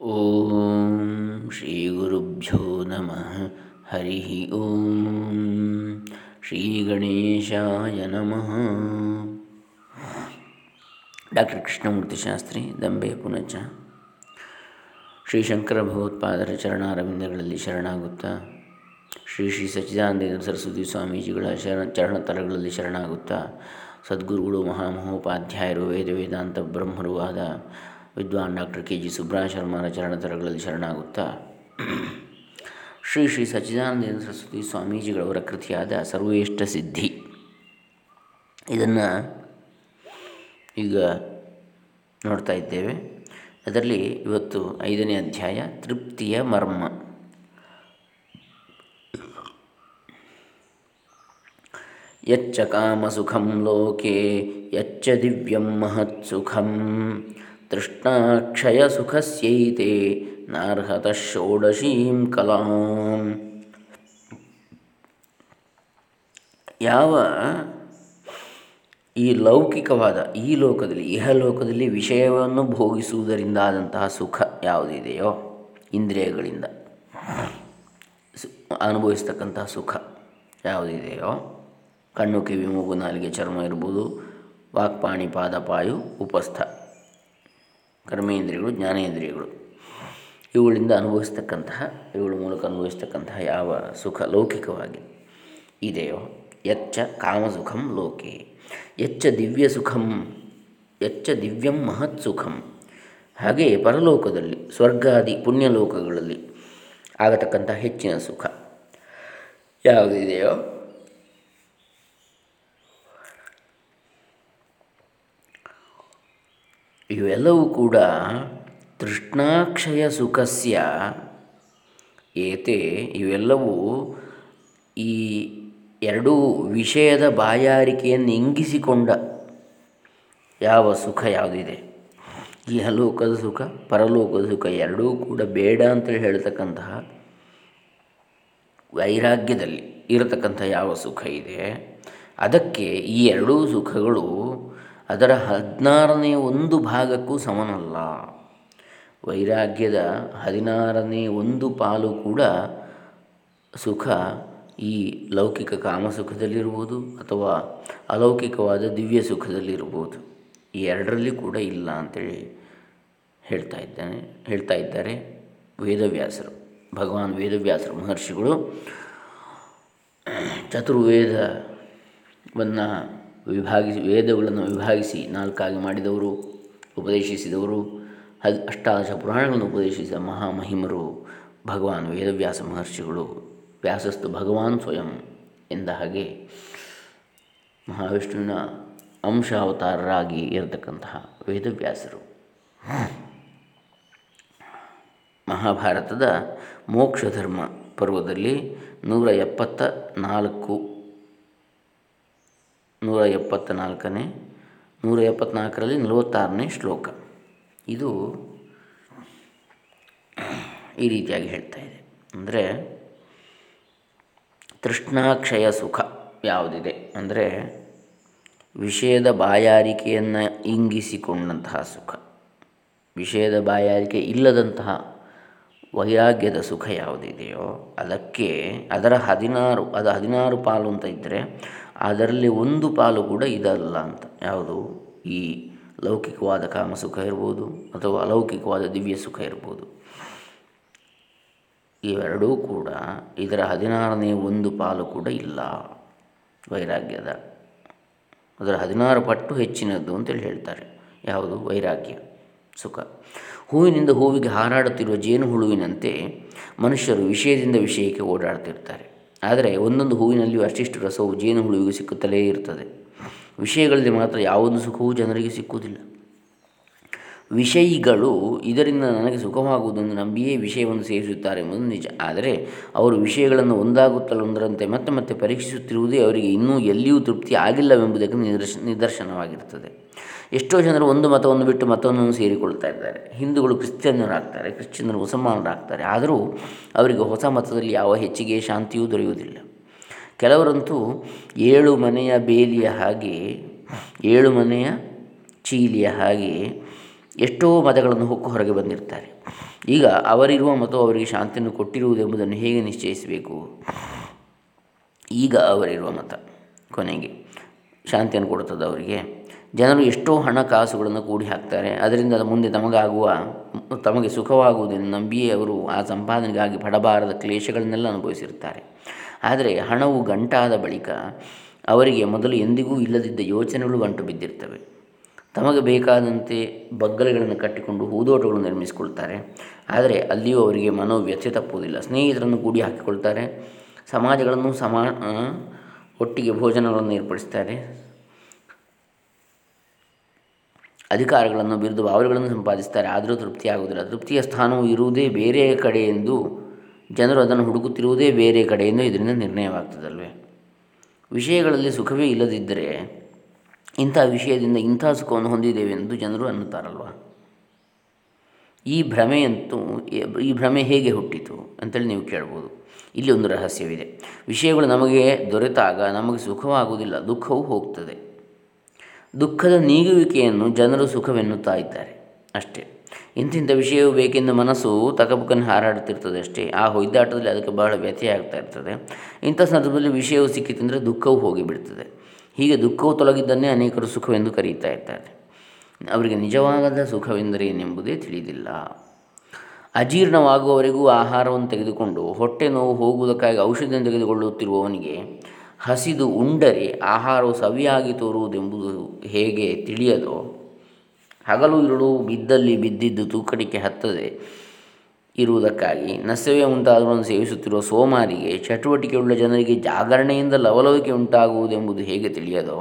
ಓಂ ಶ್ರೀ ಗುರುಭ್ಯೋ ನಮಃ ಹರಿ ಓಂ ಶ್ರೀ ಗಣೇಶಾಯ ನಮಃ ಡಾಕ್ಟರ್ ಕೃಷ್ಣಮೂರ್ತಿ ಶಾಸ್ತ್ರಿ ದಂಬೆ ಪುನಚ ಶ್ರೀ ಶಂಕರ ಭಗವತ್ಪಾದರ ಚರಣಾರವಿಂದಗಳಲ್ಲಿ ಶರಣಾಗುತ್ತಾ। ಶ್ರೀ ಶ್ರೀ ಸಚ್ಚಿದಾನಂದ ಸರಸ್ವತಿ ಸ್ವಾಮೀಜಿಗಳ ಶರಣ ಚರಣತಲಗಳಲ್ಲಿ ಶರಣಾಗುತ್ತಾ। ಸದ್ಗುರುಗಳು, ಮಹಾಮಹೋಪಾಧ್ಯಾಯರು ವೇದ ವೇದಾಂತ ಬ್ರಹ್ಮರು ಆದ ವಿದ್ವಾನ್ ಡಾಕ್ಟರ್ ಕೆ ಜಿ ಸುಬ್ರಹ ಶರ್ಮರ ಚರಣತರಗಳಲ್ಲಿ ಶರಣಾಗುತ್ತಾ, ಶ್ರೀ ಶ್ರೀ ಸಚ್ಚಿದಾನಂದೇಂದ್ರ ಸರಸ್ವತಿ ಸ್ವಾಮೀಜಿಗಳವರ ಕೃತಿಯಾದ ಸರ್ವೇಷ್ಟ ಸಿದ್ಧಿ. ಇದನ್ನು ಈಗ ನೋಡ್ತಾ ಇದ್ದೇವೆ. ಅದರಲ್ಲಿ ಇವತ್ತು ಐದನೇ ಅಧ್ಯಾಯ, ತೃಪ್ತಿಯ ಮರ್ಮ. ಯಚ್ಚ ಕಾಮಸುಖಂ ಲೋಕೆ, ಯಚ್ಚ ದಿವ್ಯಂ ಮಹತ್ಸುಖಂ. ತೃಷ್ಣಾಕ್ಷಯಸುಖಸ್ಯೈತೆ ನಾರ್ಹತ ಷೋಡಶೀಂ ಕಲಾಂ. ಯಾವ ಈ ಲೌಕಿಕವಾದ ಈ ಲೋಕದಲ್ಲಿ, ಇಹಲೋಕದಲ್ಲಿ ವಿಷಯವನ್ನು ಭೋಗಿಸುವುದರಿಂದ ಆದಂತಹ ಸುಖ ಯಾವುದಿದೆಯೋ, ಇಂದ್ರಿಯಗಳಿಂದ ಅನುಭವಿಸ್ತಕ್ಕಂತಹ ಸುಖ ಯಾವುದಿದೆಯೋ, ಕಣ್ಣು ಕಿವಿ ಮೂಗು ನಾಲಿಗೆ ಚರ್ಮ ಇರ್ಬೋದು, ವಾಕ್ಪಾಣಿ ಪಾದಪಾಯು ಉಪಸ್ಥ. ಕರ್ಮೇಂದ್ರಿಯಗಳು, ಜ್ಞಾನೇಂದ್ರಿಯಗಳು. ಇವುಗಳಿಂದ ಅನುಭವಿಸ್ತಕ್ಕಂತಹ, ಇವುಗಳ ಮೂಲಕ ಅನುಭವಿಸ್ತಕ್ಕಂತಹ ಯಾವ ಸುಖ ಲೌಕಿಕವಾಗಿ ಇದೆಯೋ ಯಚ್ಚ ಕಾಮಸುಖಂ ಲೋಕೆ. ಯಚ್ಚ ದಿವ್ಯ ಸುಖಂ ಯಚ್ಚ ದಿವ್ಯಂ ಮಹತ್ ಸುಖಂ. ಹಾಗೆಯೇ ಪರಲೋಕದಲ್ಲಿ, ಸ್ವರ್ಗಾದಿ ಪುಣ್ಯಲೋಕಗಳಲ್ಲಿ ಆಗತಕ್ಕಂಥ ಹೆಚ್ಚಿನ ಸುಖ ಯಾವುದಿದೆಯೋ ಇವೆಲ್ಲವೂ ಕೂಡ ತೃಷ್ಣಾಕ್ಷಯ ಸುಖಸ್ಯ. ಏತೆ ಇವೆಲ್ಲವೂ ಈ ಎರಡೂ ವಿಷಯದ ಬಾಯಾರಿಕೆಯನ್ನು ಇಂಗಿಸಿಕೊಂಡ ಯಾವ ಸುಖ ಯಾವುದಿದೆ? ಇಹಲೋಕದ ಸುಖ, ಪರಲೋಕದ ಸುಖ ಎರಡೂ ಕೂಡ ಬೇಡ ಅಂತೇಳಿ ಹೇಳ್ತಕ್ಕಂತಹ ವೈರಾಗ್ಯದಲ್ಲಿ ಇರತಕ್ಕಂಥ ಯಾವ ಸುಖ ಇದೆ? ಅದಕ್ಕೆ ಈ ಎರಡೂ ಸುಖಗಳು ಅದರ ಹದಿನಾರನೇ ಒಂದು ಭಾಗಕ್ಕೂ ಸಮನಲ್ಲ. ವೈರಾಗ್ಯದ ಹದಿನಾರನೇ ಒಂದು ಪಾಲು ಕೂಡ ಸುಖ ಈ ಲೌಕಿಕ ಕಾಮಸುಖದಲ್ಲಿರ್ಬೋದು ಅಥವಾ ಅಲೌಕಿಕವಾದ ದಿವ್ಯ ಸುಖದಲ್ಲಿರ್ಬೋದು. ಈ ಎರಡರಲ್ಲಿ ಕೂಡ ಇಲ್ಲ ಅಂತೇಳಿ ಹೇಳ್ತಾ ಇದ್ದಾನೆ, ಹೇಳ್ತಾ ಇದ್ದಾರೆ ವೇದವ್ಯಾಸರು, ಭಗವಾನ್ ವೇದವ್ಯಾಸರು ಮಹರ್ಷಿಗಳು. ಚತುರ್ವೇದವನ್ನು ವಿಭಾಗಿಸಿ ವೇದಗಳನ್ನು ವಿಭಾಗಿಸಿ ನಾಲ್ಕಾಗಿ ಮಾಡಿದವರು, ಉಪದೇಶಿಸಿದವರು, ಹದ್ ಅಷ್ಟಾದಶ ಪುರಾಣಗಳನ್ನು ಉಪದೇಶಿಸಿದ ಮಹಾಮಹಿಮರು, ಭಗವಾನ್ ವೇದವ್ಯಾಸ ಮಹರ್ಷಿಗಳು ವ್ಯಾಸಸ್ತು ಭಗವಾನ್ ಸ್ವಯಂ ಎಂದ ಹಾಗೆ ಮಹಾವಿಷ್ಣುವಿನ ಅಂಶಾವತಾರರಾಗಿ ಇರತಕ್ಕಂತಹ ವೇದವ್ಯಾಸರು. ಮಹಾಭಾರತದ ಮೋಕ್ಷಧರ್ಮ ಪರ್ವದಲ್ಲಿ ನೂರ ಎಪ್ಪತ್ತ ನಾಲ್ಕು ನೂರ ಎಪ್ಪತ್ತ ನಾಲ್ಕನೇ ನೂರ ಎಪ್ಪತ್ನಾಲ್ಕರಲ್ಲಿ ನಲವತ್ತಾರನೇ ಶ್ಲೋಕ. ಇದು ಈ ರೀತಿಯಾಗಿ ಹೇಳ್ತಾ ಇದೆ. ಅಂದರೆ ತೃಷ್ಣಾಕ್ಷಯ ಸುಖ ಯಾವುದಿದೆ? ಅಂದರೆ ವಿಷಯದ ಬಾಯಾರಿಕೆಯನ್ನು ಇಂಗಿಸಿಕೊಂಡಂತಹ ಸುಖ. ವಿಷಯದ ಬಾಯಾರಿಕೆ ಇಲ್ಲದಂತಹ ವೈರಾಗ್ಯದ ಸುಖ ಯಾವುದಿದೆಯೋ, ಅದಕ್ಕೆ ಅದರ ಹದಿನಾರು, ಅದು ಹದಿನಾರು ಪಾಲು ಅಂತ ಇದ್ದರೆ ಅದರಲ್ಲಿ ಒಂದು ಪಾಲು ಕೂಡ ಇದಲ್ಲ ಅಂತ. ಯಾವುದು? ಈ ಲೌಕಿಕವಾದ ಕಾಮಸುಖ ಇರ್ಬೋದು ಅಥವಾ ಅಲೌಕಿಕವಾದ ದಿವ್ಯ ಸುಖ ಇರ್ಬೋದು. ಇವೆರಡೂ ಕೂಡ ಇದರ ಹದಿನಾರನೇ ಒಂದು ಪಾಲು ಕೂಡ ಇಲ್ಲ. ವೈರಾಗ್ಯದ. ಅದರ ಹದಿನಾರು ಪಟ್ಟು ಹೆಚ್ಚಿನದ್ದು ಅಂತೇಳಿ ಹೇಳ್ತಾರೆ. ಯಾವುದು? ವೈರಾಗ್ಯ, ಸುಖ. ಹೂವಿನಿಂದ ಹೂವಿಗೆ ಹಾರಾಡುತ್ತಿರುವ ಜೇನು ಹುಳುವಿನಂತೆ ಮನುಷ್ಯರು ವಿಷಯದಿಂದ ವಿಷಯಕ್ಕೆ ಓಡಾಡ್ತಿರ್ತಾರೆ. ಆದರೆ ಒಂದೊಂದು ಹೂವಿನಲ್ಲಿಯೂ ಅಷ್ಟಿಷ್ಟು ರಸವು ಜೇನು ಹುಳುವಿಗೆ ಸಿಕ್ಕುತ್ತಲೇ ಇರುತ್ತದೆ. ವಿಷಯಗಳಲ್ಲಿ ಮಾತ್ರ ಯಾವೊಂದು ಸುಖವೂ ಜನರಿಗೆ ಸಿಕ್ಕುವುದಿಲ್ಲ. ವಿಷಯಿಗಳು ಇದರಿಂದ ನನಗೆ ಸುಖವಾಗುವುದನ್ನು ನಂಬಿಯೇ ವಿಷಯವನ್ನು ಸೇವಿಸುತ್ತಾರೆ ಎಂಬುದು ನಿಜ. ಆದರೆ ಅವರು ವಿಷಯಗಳನ್ನು ಒಂದಾಗುತ್ತಲೊಂದರಂತೆ ಮತ್ತೆ ಮತ್ತೆ ಪರೀಕ್ಷಿಸುತ್ತಿರುವುದೇ ಅವರಿಗೆ ಇನ್ನೂ ಎಲ್ಲಿಯೂ ತೃಪ್ತಿ ಆಗಿಲ್ಲವೆಂಬುದಕ್ಕೆ ನಿದರ್ಶ, ನಿದರ್ಶನವಾಗಿರುತ್ತದೆ. ಎಷ್ಟೋ ಜನರು ಒಂದು ಮತವನ್ನು ಬಿಟ್ಟು ಮತವನ್ನು ಸೇರಿಕೊಳ್ತಾ ಇದ್ದಾರೆ. ಹಿಂದೂಗಳು ಕ್ರಿಶ್ಚಿಯನ್ನರಾಗ್ತಾರೆ ಕ್ರಿಶ್ಚಿಯನ್ನರು ಮುಸಲ್ಮಾನರಾಗ್ತಾರೆ. ಆದರೂ ಅವರಿಗೆ ಹೊಸ ಮತದಲ್ಲಿ ಯಾವ ಹೆಚ್ಚಿಗೆ ಶಾಂತಿಯೂ ದೊರೆಯುವುದಿಲ್ಲ. ಕೆಲವರಂತೂ ಏಳು ಮನೆಯ ಬೇಲಿಯ ಹಾಗೆ, ಏಳು ಮನೆಯ ಚೀಲಿಯ ಹಾಗೆ ಎಷ್ಟೋ ಮತಗಳನ್ನು ಹೊಕ್ಕು ಹೊರಗೆ ಬಂದಿರ್ತಾರೆ. ಈಗ ಅವರಿರುವ ಮತವು ಅವರಿಗೆ ಶಾಂತಿಯನ್ನು ಕೊಟ್ಟಿರುವುದೆಂಬುದನ್ನು ಹೇಗೆ ನಿಶ್ಚಯಿಸಬೇಕು? ಈಗ ಅವರಿರುವ ಮತ ಕೊನೆಗೆ ಶಾಂತಿಯನ್ನು ಕೊಡುತ್ತದೆ ಅವರಿಗೆ. ಜನರು ಎಷ್ಟೋ ಹಣಕಾಸುಗಳನ್ನು ಕೂಡಿ ಹಾಕ್ತಾರೆ. ಅದರಿಂದ ಮುಂದೆ ತಮಗಾಗುವ, ತಮಗೆ ಸುಖವಾಗುವುದನ್ನು ನಂಬಿಯೇ ಅವರು ಆ ಸಂಪಾದನೆಗಾಗಿ ಪಡಬಾರದ ಕ್ಲೇಶಗಳನ್ನೆಲ್ಲ ಅನುಭವಿಸಿರ್ತಾರೆ ಆದರೆ ಹಣವು ಗಂಟಾದ ಬಳಿಕ ಅವರಿಗೆ ಮೊದಲು ಎಂದಿಗೂ ಇಲ್ಲದಿದ್ದ ಯೋಚನೆಗಳು ಗಂಟು ಬಿದ್ದಿರ್ತವೆ ತಮಗೆ ಬೇಕಾದಂತೆ ಬಗ್ಗಲೆಗಳನ್ನು ಕಟ್ಟಿಕೊಂಡು ಹೂದೋಟಗಳು ನಿರ್ಮಿಸಿಕೊಳ್ತಾರೆ. ಆದರೆ ಅಲ್ಲಿಯೂ ಅವರಿಗೆ ಮನೋವ್ಯಥೆ ತಪ್ಪುವುದಿಲ್ಲ. ಸ್ನೇಹಿತರನ್ನು ಕೂಡಿ ಹಾಕಿಕೊಳ್ತಾರೆ. ಸಮಾಜಗಳನ್ನು ಸಮಾ ಒಟ್ಟಿಗೆ ಭೋಜನಗಳನ್ನು ಏರ್ಪಡಿಸ್ತಾರೆ. ಅಧಿಕಾರಗಳನ್ನು ಬಿರುದು ಭಾವನೆಗಳನ್ನು ಸಂಪಾದಿಸ್ತಾರೆ. ಆದರೂ ತೃಪ್ತಿಯಾಗುವುದಿಲ್ಲ. ತೃಪ್ತಿಯ ಸ್ಥಾನವು ಇರುವುದೇ ಬೇರೆ ಕಡೆ ಎಂದು ಜನರು ಅದನ್ನು ಹುಡುಕುತ್ತಿರುವುದೇ ಬೇರೆ ಕಡೆ ಎಂದು ಇದರಿಂದ ನಿರ್ಣಯವಾಗ್ತದಲ್ವೇ? ವಿಷಯಗಳಲ್ಲಿ ಸುಖವೇ ಇಲ್ಲದಿದ್ದರೆ ಇಂಥ ವಿಷಯದಿಂದ ಇಂಥ ಸುಖವನ್ನು ಹೊಂದಿದ್ದೇವೆ ಎಂದು ಜನರು ಅನ್ನುತ್ತಾರಲ್ವ? ಈ ಭ್ರಮೆಯಂತೂ, ಈ ಭ್ರಮೆ ಹೇಗೆ ಹುಟ್ಟಿತು ಅಂತೇಳಿ ನೀವು ಕೇಳ್ಬೋದು. ಇಲ್ಲಿ ಒಂದು ರಹಸ್ಯವಿದೆ. ವಿಷಯಗಳು ನಮಗೆ ದೊರೆತಾಗ ನಮಗೆ ಸುಖವಾಗುವುದಿಲ್ಲ, ದುಃಖವೂ ಹೋಗ್ತದೆ. ದುಃಖದ ನೀಗುವಿಕೆಯನ್ನು ಜನರು ಸುಖವೆನ್ನುತ್ತಾ ಇದ್ದಾರೆ ಅಷ್ಟೇ. ಇಂತಿಂಥ ವಿಷಯವು ಬೇಕೆಂದು ಮನಸ್ಸು ತಕಬುಕನ್ನು ಹಾರಾಡುತ್ತಿರ್ತದೆ ಅಷ್ಟೇ. ಆ ಹೊಯ್ದಾಟದಲ್ಲಿ ಅದಕ್ಕೆ ಬಹಳ ವ್ಯಥೆ ಆಗ್ತಾ ಇರ್ತದೆ. ಇಂಥ ಸಂದರ್ಭದಲ್ಲಿ ವಿಷಯವು ಸಿಕ್ಕಿತೆಂದರೆ ದುಃಖವು ಹೋಗಿಬಿಡ್ತದೆ. ಹೀಗೆ ದುಃಖವು ತೊಲಗಿದ್ದನ್ನೇ ಅನೇಕರು ಸುಖವೆಂದು ಕರೆಯುತ್ತಾ ಇರ್ತಾರೆ ಅವರಿಗೆ ನಿಜವಾದ ಸುಖವೆಂದರೇನೆಂಬುದೇ ತಿಳಿದಿಲ್ಲ. ಅಜೀರ್ಣವಾಗುವವರೆಗೂ ಆಹಾರವನ್ನು ತೆಗೆದುಕೊಂಡು ಹೊಟ್ಟೆ ನೋವು ಹೋಗುವುದಕ್ಕಾಗಿ ಔಷಧಿಯನ್ನು ತೆಗೆದುಕೊಳ್ಳುತ್ತಿರುವವನಿಗೆ ಹಸಿದು ಉಂಡರೆ ಆಹಾರವು ಸವಿಯಾಗಿ ತೋರುವುದೆಂಬುದು ಹೇಗೆ ತಿಳಿಯದೋ, ಹಗಲು ಇರುಳು ಬಿದ್ದಲ್ಲಿ ಬಿದ್ದಿದ್ದು ತೂಕಡಿಕೆ ಹತ್ತದೆ ಇರುವುದಕ್ಕಾಗಿ. ನಸವೆ ಮುಂತಾದವನ್ನು ಸೇವಿಸುತ್ತಿರುವ ಸೋಮಾರಿಗೆ ಚಟುವಟಿಕೆಯುಳ್ಳ ಜನರಿಗೆ ಜಾಗರಣೆಯಿಂದ ಲವಲವಿಕೆ ಉಂಟಾಗುವುದೆಂಬುದು ಹೇಗೆ ತಿಳಿಯದೋ,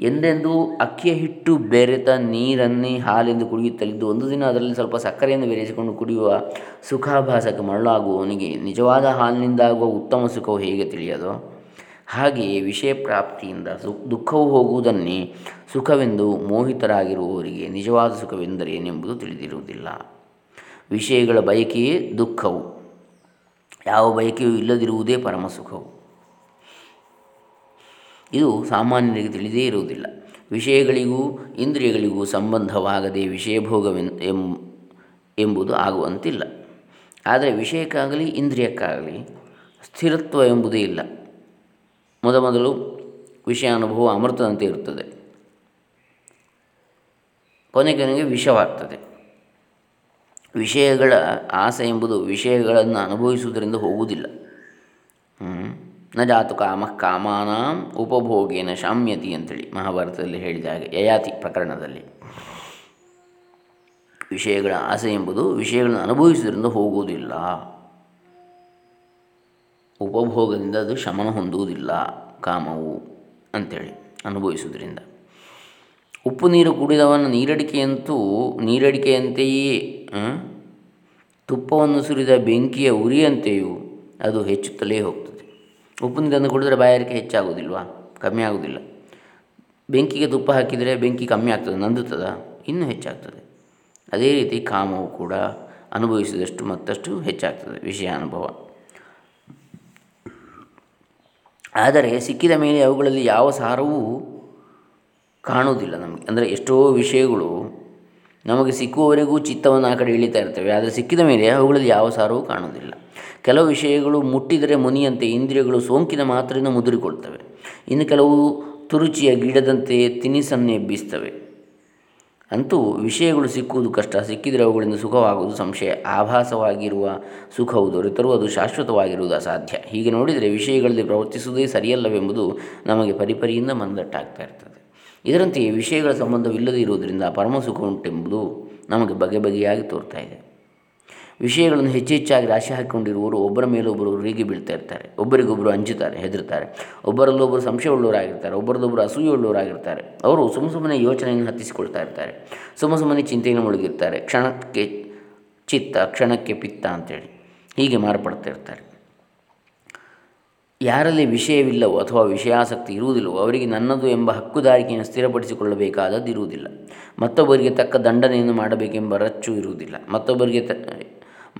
ಎಂದೆಂದೂ ಅಕ್ಕಿಯ ಹಿಟ್ಟು ಬೆರೆತ ನೀರನ್ನೇ ಹಾಲೆಂದು ಕುಡಿಯುತ್ತಲಿದ್ದು ಒಂದು ದಿನ ಅದರಲ್ಲಿ ಸ್ವಲ್ಪ ಸಕ್ಕರೆಯನ್ನು ಬೆರೆಸಿಕೊಂಡು ಕುಡಿಯುವ ಸುಖಾಭಾಸಕ್ಕೆ ಮರಳಾಗುವವನಿಗೆ ನಿಜವಾದ ಹಾಲಿನಿಂದಾಗುವ ಉತ್ತಮ ಸುಖವು ಹೇಗೆ ತಿಳಿಯದೋ ಹಾಗೆಯೇ ವಿಷಯ ಪ್ರಾಪ್ತಿಯಿಂದ ಸು, ದುಃಖವು ಹೋಗುವುದನ್ನೇ ಸುಖವೆಂದು ಮೋಹಿತರಾಗಿರುವವರಿಗೆ ನಿಜವಾದ ಸುಖವೆಂದರೇನೆಂಬುದು ತಿಳಿದಿರುವುದಿಲ್ಲ. ವಿಷಯಗಳ ಬಯಕೆಯೇ ದುಃಖವು. ಯಾವ ಬಯಕೆಯೂ ಇಲ್ಲದಿರುವುದೇ ಪರಮ ಸುಖವು. ಇದು ಸಾಮಾನ್ಯರಿಗೆ ತಿಳಿದೇ ಇರುವುದಿಲ್ಲ. ವಿಷಯಗಳಿಗೂ ಇಂದ್ರಿಯಗಳಿಗೂ ಸಂಬಂಧವಾಗದೆ ವಿಷಯಭೋಗವೆನ್ ಎಂಬುದು ಆಗುವಂತಿಲ್ಲ. ಆದರೆ ವಿಷಯಕ್ಕಾಗಲಿ ಇಂದ್ರಿಯಕ್ಕಾಗಲಿ ಸ್ಥಿರತ್ವ ಎಂಬುದೇ ಇಲ್ಲ. ಮೊದಮೊದಲು ವಿಷಯ ಅನುಭವ ಅಮೃತದಂತೆ ಇರುತ್ತದೆ. ಕೊನೆ ಕೊನೆಗೆ ವಿಷವಾಗ್ತದೆ. ವಿಷಯಗಳ ಆಸೆ ಎಂಬುದು ವಿಷಯಗಳನ್ನು ಅನುಭವಿಸುವುದರಿಂದ ಹೋಗುವುದಿಲ್ಲ. ನ ಜಾತು ಕಾಮ ಕಾಮಾನಾಂ ಉಪಭೋಗೇನ ಶಾಮ್ಯತಿ ಅಂತೇಳಿ ಮಹಾಭಾರತದಲ್ಲಿ ಹೇಳಿದ ಹಾಗೆ ಯಯಾತಿ ಪ್ರಕರಣದಲ್ಲಿ. ವಿಷಯಗಳ ಆಸೆ ಎಂಬುದು ವಿಷಯಗಳನ್ನು ಅನುಭವಿಸುವುದರಿಂದ ಹೋಗುವುದಿಲ್ಲ. ಉಪಭೋಗದಿಂದ ಅದು ಶಮನ ಹೊಂದುವುದಿಲ್ಲ ಕಾಮವು ಅಂಥೇಳಿ ಅನುಭವಿಸುವುದರಿಂದ. ಉಪ್ಪು ನೀರು ಕುಡಿದವನ ನೀರಡಿಕೆಯಂತೂ ನೀರಡಿಕೆಯಂತೆಯೇ ತುಪ್ಪವನ್ನು ಸುರಿದ ಬೆಂಕಿಯ ಉರಿಯಂತೆಯೂ ಅದು ಹೆಚ್ಚುತ್ತಲೇ ಹೋಗ್ತದೆ. ಉಪ್ಪು ನೀರನ್ನು ಕುಡಿದರೆ ಬಾಯಾರಿಕೆ ಹೆಚ್ಚಾಗುವುದಿಲ್ವಾ? ಕಮ್ಮಿ ಆಗುವುದಿಲ್ಲ. ಬೆಂಕಿಗೆ ತುಪ್ಪ ಹಾಕಿದರೆ ಬೆಂಕಿ ಕಮ್ಮಿ ಆಗ್ತದೆ, ನಂದುತ್ತದ? ಇನ್ನೂ ಹೆಚ್ಚಾಗ್ತದೆ. ಅದೇ ರೀತಿ ಕಾಮವು ಕೂಡ ಅನುಭವಿಸಿದಷ್ಟು ಮತ್ತಷ್ಟು ಹೆಚ್ಚಾಗ್ತದೆ ವಿಷಯ ಅನುಭವ ಆದರೆ ಸಿಕ್ಕಿದ ಮೇಲೆ ಅವುಗಳಲ್ಲಿ ಯಾವ ಸಾರವೂ ಕಾಣುವುದಿಲ್ಲ ನಮಗೆ. ಅಂದರೆ ಎಷ್ಟೋ ವಿಷಯಗಳು ನಮಗೆ ಸಿಕ್ಕುವವರೆಗೂ ಚಿತ್ತವನ್ನು ಆ ಕಡೆ ಇಳಿತಾ ಇರ್ತವೆ. ಆದರೆ ಸಿಕ್ಕಿದ ಮೇಲೆ ಅವುಗಳಲ್ಲಿ ಯಾವ ಸಾರವೂ ಕಾಣುವುದಿಲ್ಲ. ಕೆಲವು ವಿಷಯಗಳು ಮುಟ್ಟಿದರೆ ಮುನಿಯಂತೆ, ಇಂದ್ರಿಯಗಳು ಸೋಂಕಿನ ಮಾತ್ರದಿಂದ ಮುದುರಿಕೊಳ್ತವೆ. ಇನ್ನು ಕೆಲವು ತುರುಚಿಯ ಗಿಡದಂತೆ ತಿನಿಸನ್ನು ಎಬ್ಬಿಸ್ತವೆ. ಅಂತೂ ವಿಷಯಗಳು ಸಿಕ್ಕುವುದು ಕಷ್ಟ. ಸಿಕ್ಕಿದರೆ ಅವುಗಳಿಂದ ಸುಖವಾಗುವುದು ಸಂಶಯ. ಆಭಾಸವಾಗಿರುವ ಸುಖವು ದೊರೆತರೂ ಅದು ಶಾಶ್ವತವಾಗಿರುವುದು ಅಸಾಧ್ಯ. ಹೀಗೆ ನೋಡಿದರೆ ವಿಷಯಗಳಲ್ಲಿ ಪ್ರವರ್ತಿಸುವುದೇ ಸರಿಯಲ್ಲವೆಂಬುದು ನಮಗೆ ಪರಿಪರಿಯಿಂದ ಮಂದಟ್ಟಾಗ್ತಾ ಇರ್ತದೆ. ಇದರಂತೆಯೇ ವಿಷಯಗಳ ಸಂಬಂಧವಿಲ್ಲದೇ ಇರುವುದರಿಂದ ಪರಮ ಸುಖ ಉಂಟೆಂಬುದು ನಮಗೆ ಬಗೆ ಬಗೆಯಾಗಿ ತೋರ್ತಾ ಇದೆ. ವಿಷಯಗಳನ್ನು ಹೆಚ್ಚು ಹೆಚ್ಚಾಗಿ ರಾಶಿ ಹಾಕಿಕೊಂಡಿರುವವರು ಒಬ್ಬರ ಮೇಲೊಬ್ಬರು ರೀಗಿ ಬೀಳ್ತಾ ಇರ್ತಾರೆ. ಒಬ್ಬರಿಗೊಬ್ಬರು ಅಂಜುತ್ತಾರೆ, ಹೆದರ್ತಾರೆ. ಒಬ್ಬರಲ್ಲೊಬ್ಬರು ಸಂಶಯವುಳ್ಳವರಾಗಿರ್ತಾರೆ, ಒಬ್ಬರಲ್ಲೊಬ್ಬರು ಅಸೂಯುಳ್ಳವರಾಗಿರ್ತಾರೆ ಅವರು ಸುಮ್ಮ ಸುಮ್ಮನೆ ಯೋಚನೆಯನ್ನು ಹತ್ತಿಸಿಕೊಳ್ತಾ ಇರ್ತಾರೆ. ಸುಮ್ಮ ಸುಮ್ಮನೆ ಚಿಂತೆಯನ್ನು ಮುಳುಗಿರ್ತಾರೆ. ಕ್ಷಣಕ್ಕೆ ಚಿತ್ತ, ಕ್ಷಣಕ್ಕೆ ಪಿತ್ತ ಅಂತೇಳಿ ಹೀಗೆ ಮಾರ್ಪಡ್ತಾ ಇರ್ತಾರೆ. ಯಾರಲ್ಲಿ ವಿಷಯವಿಲ್ಲವೋ ಅಥವಾ ವಿಷಯಾಸಕ್ತಿ ಇರುವುದಿಲ್ಲವೋ ಅವರಿಗೆ ನನ್ನದು ಎಂಬ ಹಕ್ಕುದಾರಿಕೆಯನ್ನು ಸ್ಥಿರಪಡಿಸಿಕೊಳ್ಳಬೇಕಾದದ್ದು ಇರುವುದಿಲ್ಲ. ಮತ್ತೊಬ್ಬರಿಗೆ ತಕ್ಕ ದಂಡನೆಯನ್ನು ಮಾಡಬೇಕೆಂಬ ರಚ್ಚು ಇರುವುದಿಲ್ಲ. ಮತ್ತೊಬ್ಬರಿಗೆ ತ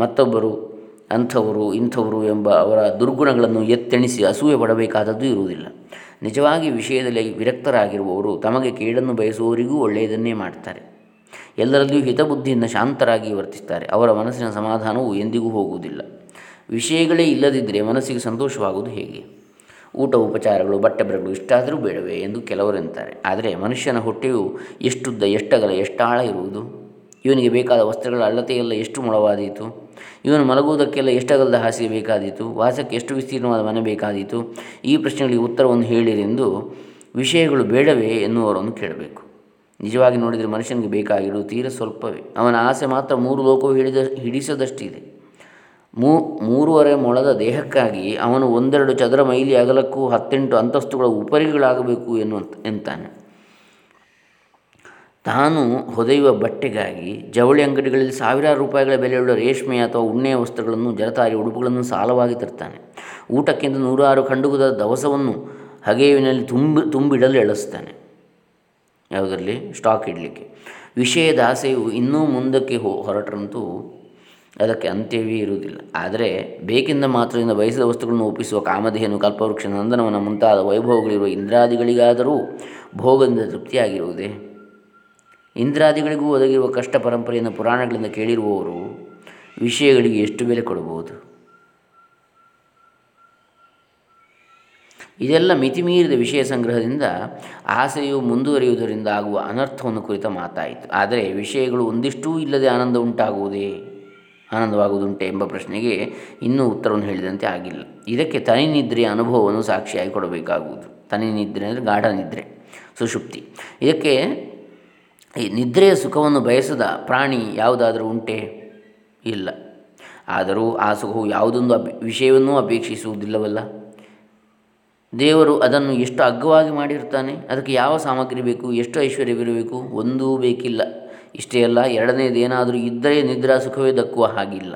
ಮತ್ತೊಬ್ಬರು ಅಂಥವರು ಇಂಥವರು ಎಂಬ ಅವರ ದುರ್ಗುಣಗಳನ್ನು ಎತ್ತೆಣಿಸಿ ಅಸೂಯೆ ಪಡಬೇಕಾದದ್ದು ಇರುವುದಿಲ್ಲ. ನಿಜವಾಗಿ ವಿಷಯದಲ್ಲಿ ವಿರಕ್ತರಾಗಿರುವವರು ತಮಗೆ ಕೇಡನ್ನು ಬಯಸುವವರಿಗೂ ಒಳ್ಳೆಯದನ್ನೇ ಮಾಡ್ತಾರೆ. ಎಲ್ಲರಲ್ಲಿಯೂ ಹಿತಬುದ್ಧಿಯಿಂದ ಶಾಂತರಾಗಿ ವರ್ತಿಸ್ತಾರೆ ಅವರ ಮನಸ್ಸಿನ ಸಮಾಧಾನವು ಎಂದಿಗೂ ಹೋಗುವುದಿಲ್ಲ. ವಿಷಯಗಳೇ ಇಲ್ಲದಿದ್ದರೆ ಮನಸ್ಸಿಗೆ ಸಂತೋಷವಾಗುವುದು ಹೇಗೆ? ಊಟ, ಉಪಚಾರಗಳು ಬಟ್ಟೆ ಬರೆಗಳು ಇಷ್ಟಾದರೂ ಬೇಡವೇ ಎಂದು ಕೆಲವರು ಎಂತಾರೆ ಆದರೆ ಮನುಷ್ಯನ ಹೊಟ್ಟೆಯು ಎಷ್ಟುದ್ದ ಎಷ್ಟಗಲ ಎಷ್ಟಾಳ ಇರುವುದು? ಇವನಿಗೆ ಬೇಕಾದ ವಸ್ತ್ರಗಳ ಅಳತೆಯೆಲ್ಲ ಎಷ್ಟು ಮೊಳವಾದೀತು? ಇವನು ಮಲಗುವುದಕ್ಕೆಲ್ಲ ಎಷ್ಟಗಲದ ಹಾಸಿಗೆ ಬೇಕಾದೀತು? ವಾಸಕ್ಕೆ ಎಷ್ಟು ವಿಸ್ತೀರ್ಣವಾದ ಮನೆ ಬೇಕಾದೀತು? ಈ ಪ್ರಶ್ನೆಗಳಿಗೆ ಉತ್ತರವನ್ನು ಹೇಳಿರೆಂದು ವಿಷಯಗಳು ಬೇಡವೇ ಎನ್ನುವರನ್ನು ಕೇಳಬೇಕು. ನಿಜವಾಗಿ ನೋಡಿದರೆ ಮನುಷ್ಯನಿಗೆ ಬೇಕಾಗಿರುವುದು ತೀರ ಸ್ವಲ್ಪವೇ. ಅವನ ಆಸೆ ಮಾತ್ರ ಮೂರು ಲೋಕವು ಹಿಡಿದ, ಹಿಡಿಸದಷ್ಟಿದೆ. ಮೂ, ಮೂರುವರೆ ಮೊಳದ ದೇಹಕ್ಕಾಗಿ ಅವನು ಒಂದೆರಡು ಚದರ ಮೈಲಿ ಅಗಲಕ್ಕೂ ಹತ್ತೆಂಟು ಅಂತಸ್ತುಗಳ ಉಪರಿಗಳಾಗಬೇಕು ಎನ್ನುವಂತ ಎಂತಾನೆ. ತಾನು ಹೊದೆಯುವ ಬಟ್ಟೆಗಾಗಿ ಜವಳಿ ಅಂಗಡಿಗಳಲ್ಲಿ ಸಾವಿರಾರು ರೂಪಾಯಿಗಳ ಬೆಲೆಯುಳ್ಳ ರೇಷ್ಮೆ ಅಥವಾ ಉಣ್ಣೆಯ ವಸ್ತ್ರಗಳನ್ನು, ಜರತಾರಿ ಉಡುಪುಗಳನ್ನು ಸಾಲವಾಗಿ ತರ್ತಾನೆ. ಊಟಕ್ಕಿಂತ ನೂರಾರು ಖಂಡುಗದ ದವಸವನ್ನು ಹಗೆಯುವಿನಲ್ಲಿ ತುಂಬಿ, ತುಂಬಿಡಲು ಎಳಸ್ತಾನೆ. ಯಾವುದರಲ್ಲಿ? ಸ್ಟಾಕ್ ಇಡಲಿಕ್ಕೆ. ವಿಷಯದ ಆಸೆಯು ಇನ್ನೂ ಮುಂದಕ್ಕೆ ಹೋ, ಹೊರಟರಂತೂ ಅದಕ್ಕೆ ಅಂತ್ಯವೇ ಇರುವುದಿಲ್ಲ. ಆದರೆ ಬೇಕಿಂದ ಮಾತ್ರದಿಂದ ಬಯಸಿದ ವಸ್ತುಗಳನ್ನು ಒಪ್ಪಿಸುವ ಕಾಮಧೇನು ಕಲ್ಪವೃಕ್ಷ ನಂದನವನ ಮುಂತಾದ ವೈಭವಗಳಿರುವ ಇಂದ್ರಾದಿಗಳಿಗಾದರೂ ಭೋಗದಿಂದ ತೃಪ್ತಿಯಾಗಿರುವುದೇ? ಇಂದ್ರಾದಿಗಳಿಗೂ ಒದಗಿರುವ ಕಷ್ಟ ಪರಂಪರೆಯನ್ನು ಪುರಾಣಗಳಿಂದ ಕೇಳಿರುವವರು ವಿಷಯಗಳಿಗೆ ಎಷ್ಟು ಬೆಲೆ ಕೊಡಬಹುದು? ಇದೆಲ್ಲ ಮಿತಿಮೀರಿದ ವಿಷಯ ಸಂಗ್ರಹದಿಂದ ಆಸೆಯು ಮುಂದುವರಿಯುವುದರಿಂದ ಆಗುವ ಅನರ್ಥವನ್ನು ಕುರಿತ ಮಾತಾಯಿತು. ಆದರೆ ವಿಷಯಗಳು ಒಂದಿಷ್ಟೂ ಇಲ್ಲದೆ ಆನಂದ ಉಂಟಾಗುವುದೇ ಆನಂದವಾಗುವುದುಂಟೆ ಎಂಬ ಪ್ರಶ್ನೆಗೆ ಇನ್ನೂ ಉತ್ತರವನ್ನು ಹೇಳಿದಂತೆ ಆಗಿಲ್ಲ. ಇದಕ್ಕೆ ತನಿ ನಿದ್ರೆಯ ಅನುಭವವನ್ನು ಸಾಕ್ಷಿಯಾಗಿ ಕೊಡಬೇಕಾಗುವುದು. ತನಿ ನಿದ್ರೆ ಅಂದರೆ ಗಾಢ ನಿದ್ರೆ ಸುಷುಪ್ತಿ. ಇದಕ್ಕೆ ಈ ನಿದ್ರೆಯ ಸುಖವನ್ನು ಬಯಸದ ಪ್ರಾಣಿ ಯಾವುದಾದರೂ ಉಂಟೆ? ಇಲ್ಲ. ಆದರೂ ಆ ಸುಖವು ಯಾವುದೊಂದು ಅಪೇ, ವಿಷಯವನ್ನೂ ಅಪೇಕ್ಷಿಸುವುದಿಲ್ಲವಲ್ಲ? ದೇವರು ಅದನ್ನು ಎಷ್ಟು ಅಗ್ಗವಾಗಿ ಮಾಡಿರ್ತಾನೆ ಅದಕ್ಕೆ ಯಾವ ಸಾಮಗ್ರಿ ಬೇಕು? ಎಷ್ಟು ಐಶ್ವರ್ಯವಿರಬೇಕು ಒಂದೂ ಬೇಕಿಲ್ಲ. ಇಷ್ಟೇ ಅಲ್ಲ ಎರಡನೇದೇನಾದರೂ ಇದ್ದರೆ ನಿದ್ರಾ ಸುಖವೇ ದಕ್ಕುವ ಹಾಗಿಲ್ಲ.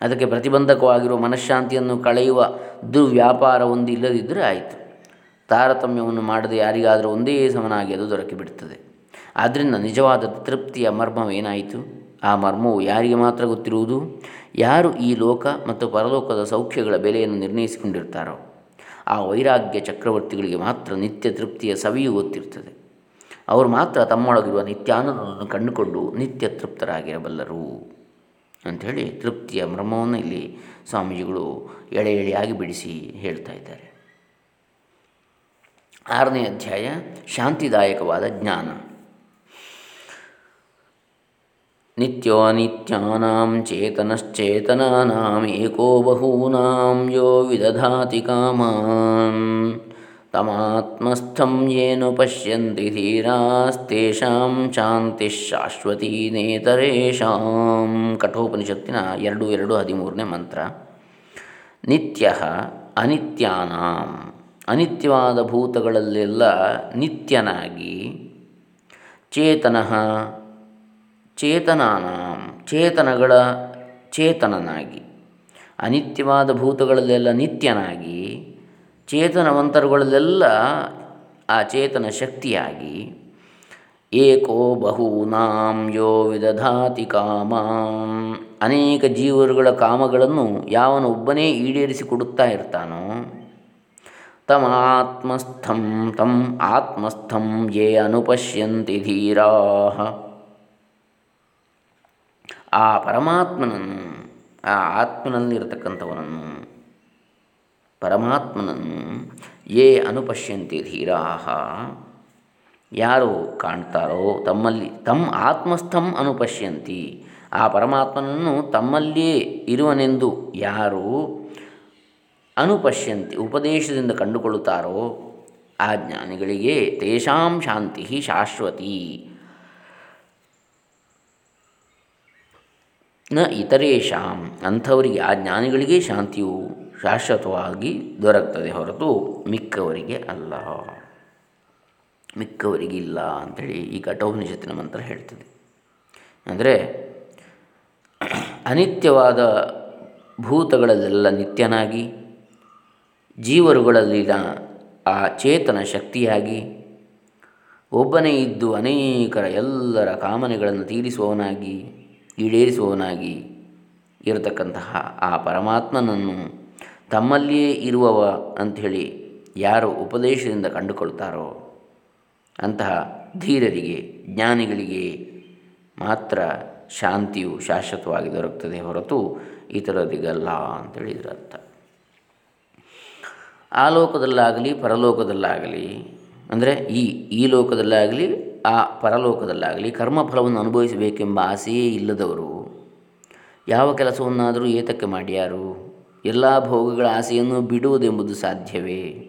ಅದಕ್ಕೆ ಪ್ರತಿಬಂಧಕವಾಗಿರುವ ಮನಃಶಾಂತಿಯನ್ನು ಕಳೆಯುವ ದುರ್ವ್ಯಾಪಾರ ಒಂದು ಇಲ್ಲದಿದ್ದರೆ ಆಯಿತು. ತಾರತಮ್ಯವನ್ನು ಮಾಡದೆ ಯಾರಿಗಾದರೂ ಒಂದೇ ಸಮನಾಗಿ ಅದು ದೊರಕಿ ಬಿಡುತ್ತದೆ ಆದ್ದರಿಂದ ನಿಜವಾದ ತೃಪ್ತಿಯ ಮರ್ಮವೇನಾಯಿತು ಆ ಮರ್ಮವು ಯಾರಿಗೆ ಮಾತ್ರ ಗೊತ್ತಿರುವುದು? ಯಾರು ಈ ಲೋಕ ಮತ್ತು ಪರಲೋಕದ ಸೌಖ್ಯಗಳ ಬೆಲೆಯನ್ನು ನಿರ್ಣಯಿಸಿಕೊಂಡಿರ್ತಾರೋ, ಆ ವೈರಾಗ್ಯ ಚಕ್ರವರ್ತಿಗಳಿಗೆ ಮಾತ್ರ ನಿತ್ಯ ತೃಪ್ತಿಯ ಸವಿಯು ಗೊತ್ತಿರ್ತದೆ ಅವರು ಮಾತ್ರ ತಮ್ಮೊಳಗಿರುವ ನಿತ್ಯಾನಂದವನ್ನು ಕಂಡುಕೊಂಡು ನಿತ್ಯ ತೃಪ್ತರಾಗಿರಬಲ್ಲರು ಅಂಥೇಳಿ ತೃಪ್ತಿಯ ಮರ್ಮವನ್ನು ಇಲ್ಲಿ ಸ್ವಾಮೀಜಿಗಳು ಎಳೆ ಎಳೆಯಾಗಿ ಬಿಡಿಸಿ ಹೇಳ್ತಾ ಇದ್ದಾರೆ. ಆರನೇ ಅಧ್ಯಾಯ, ಶಾಂತಿದಾಯಕವಾದ ಜ್ಞಾನ. ಚೇತನಶ್ಚೇತನಾನಾಂ ಏಕೋ ಬಹೂನಾಂ ಯೋ ವಿದಧಾತಿ ಕಾಮಾನ್ ತಮಾತ್ಮಸ್ಥಂ ಏನು ಪಶ್ಯಂತಿ ಧೀರಾಸ್ತೇಷಾಂ ಶಾಂತಿ ಶಾಶ್ವತೀ ನೇತರೇಷಾಂ ಕಠೋಪನಿಷತ್ತಿನ ಎರಡು ಎರಡು, ಹದಿಮೂರನೇ ಮಂತ್ರ। ನಿತ್ಯ ಅನಿತ್ಯಾನಾಂ। ಅನಿತ್ಯವಾದ ಭೂತಗಳಲ್ಲೆಲ್ಲ ನಿತ್ಯನಾಗಿ ಚೇತನಃ ಚೇತನಾನಾಂ, ಚೇತನಗಳ ಚೇತನನಾಗಿ, ಅನಿತ್ಯವಾದ ಭೂತಗಳಲ್ಲೆಲ್ಲ ನಿತ್ಯನಾಗಿ, ಚೇತನವಂತರುಗಳಲ್ಲೆಲ್ಲ ಆ ಚೇತನ ಶಕ್ತಿಯಾಗಿ, ಏಕೋ ಬಹೂನಾಂ ಯೋ ವಿದಧಾತಿ ಕಾಮಾಂ. ಅನೇಕ ಜೀವರುಗಳ ಕಾಮಗಳನ್ನು ಯಾವನು ಒಬ್ಬನೇ ಈಡೇರಿಸಿಕೊಡುತ್ತಾ ಇರ್ತಾನೋ ತಮ ಆತ್ಮಸ್ಥಂ ತಂ ಆತ್ಮಸ್ಥಂ ಯೇ ಅನುಪಶ್ಯಂತಿ ಧೀರಾ. ಆ ಪರಮಾತ್ಮನನ್ನು, ಆ ಆತ್ಮನಲ್ಲಿರತಕ್ಕಂಥವನನ್ನು, ಪರಮಾತ್ಮನನ್ನು ಯೇ ಅನುಪಶ್ಯಂತಿ ಧೀರಾಹ. ಯಾರು ಕಾಣ್ತಾರೋ ತಮ್ಮಲ್ಲಿ ತಮ್ಮ ಆತ್ಮಸ್ಥಂ ಅನುಪಶ್ಯಂತಿ. ಆ ಪರಮಾತ್ಮನನ್ನು ತಮ್ಮಲ್ಲಿಯೇ ಇರುವನೆಂದು ಯಾರು ಅನುಪಶ್ಯಂತಿ, ಉಪದೇಶದಿಂದ ಕಂಡುಕೊಳ್ಳುತ್ತಾರೋ ಆ ಜ್ಞಾನಿಗಳಿಗೆ ತೇಷಾಂ ಶಾಂತಿ ಶಾಶ್ವತಿ. ನ ಇತರೇಶಾಂ ಅಂಥವರಿಗೆ, ಆ ಜ್ಞಾನಿಗಳಿಗೆ ಶಾಂತಿಯು ಶಾಶ್ವತವಾಗಿ ದೊರಕ್ತದೆ ಹೊರತು ಮಿಕ್ಕವರಿಗೆ ಅಲ್ಲ. ಮಿಕ್ಕವರಿಗೆ ಇಲ್ಲ ಅಂಥೇಳಿ ಈ ಕಠೋಪನಿಷತ್ತಿನ ಮಂತ್ರ ಹೇಳ್ತದೆ. ಅಂದರೆ, ಅನಿತ್ಯವಾದ ಭೂತಗಳಲ್ಲೆಲ್ಲ ನಿತ್ಯನಾಗಿ, ಜೀವರುಗಳಲ್ಲಿನ ಆ ಚೇತನ ಶಕ್ತಿಯಾಗಿ, ಒಬ್ಬನೇ ಇದ್ದು ಅನೇಕರ ಎಲ್ಲರ ಕಾಮನೆಗಳನ್ನು ತೀರಿಸುವವನಾಗಿ ಈಡೇರಿಸುವವನಾಗಿ ಇರತಕ್ಕಂತಹ ಆ ಪರಮಾತ್ಮನನ್ನು ತಮ್ಮಲ್ಲಿಯೇ ಇರುವವ ಅಂಥೇಳಿ ಯಾರು ಉಪದೇಶದಿಂದ ಕಂಡುಕೊಳ್ತಾರೋ ಅಂತಹ ಧೀರರಿಗೆ, ಜ್ಞಾನಿಗಳಿಗೆ ಮಾತ್ರ ಶಾಂತಿಯು ಶಾಶ್ವತವಾಗಿ ದೊರಕ್ತದೆ ಹೊರತು ಇತರರಿಗಲ್ಲ ಅಂತೇಳಿ ಆ ಲೋಕದಲ್ಲಾಗಲಿ, ಪರಲೋಕದಲ್ಲಾಗಲಿ, ಅಂದರೆ ಈ ಈ ಲೋಕದಲ್ಲಾಗಲಿ ಆ ಪರಲೋಕದಲ್ಲಾಗಲಿ ಕರ್ಮಫಲವನ್ನು ಅನುಭವಿಸಬೇಕೆಂಬ ಆಸೆಯೇ ಇಲ್ಲದವರು ಯಾವ ಕೆಲಸವನ್ನಾದರೂ ಏತಕ್ಕೆ ಮಾಡ್ಯಾರು? ಎಲ್ಲ ಭೋಗಗಳ ಆಸೆಯನ್ನು ಬಿಡುವುದೆಂಬುದು ಸಾಧ್ಯವೇ?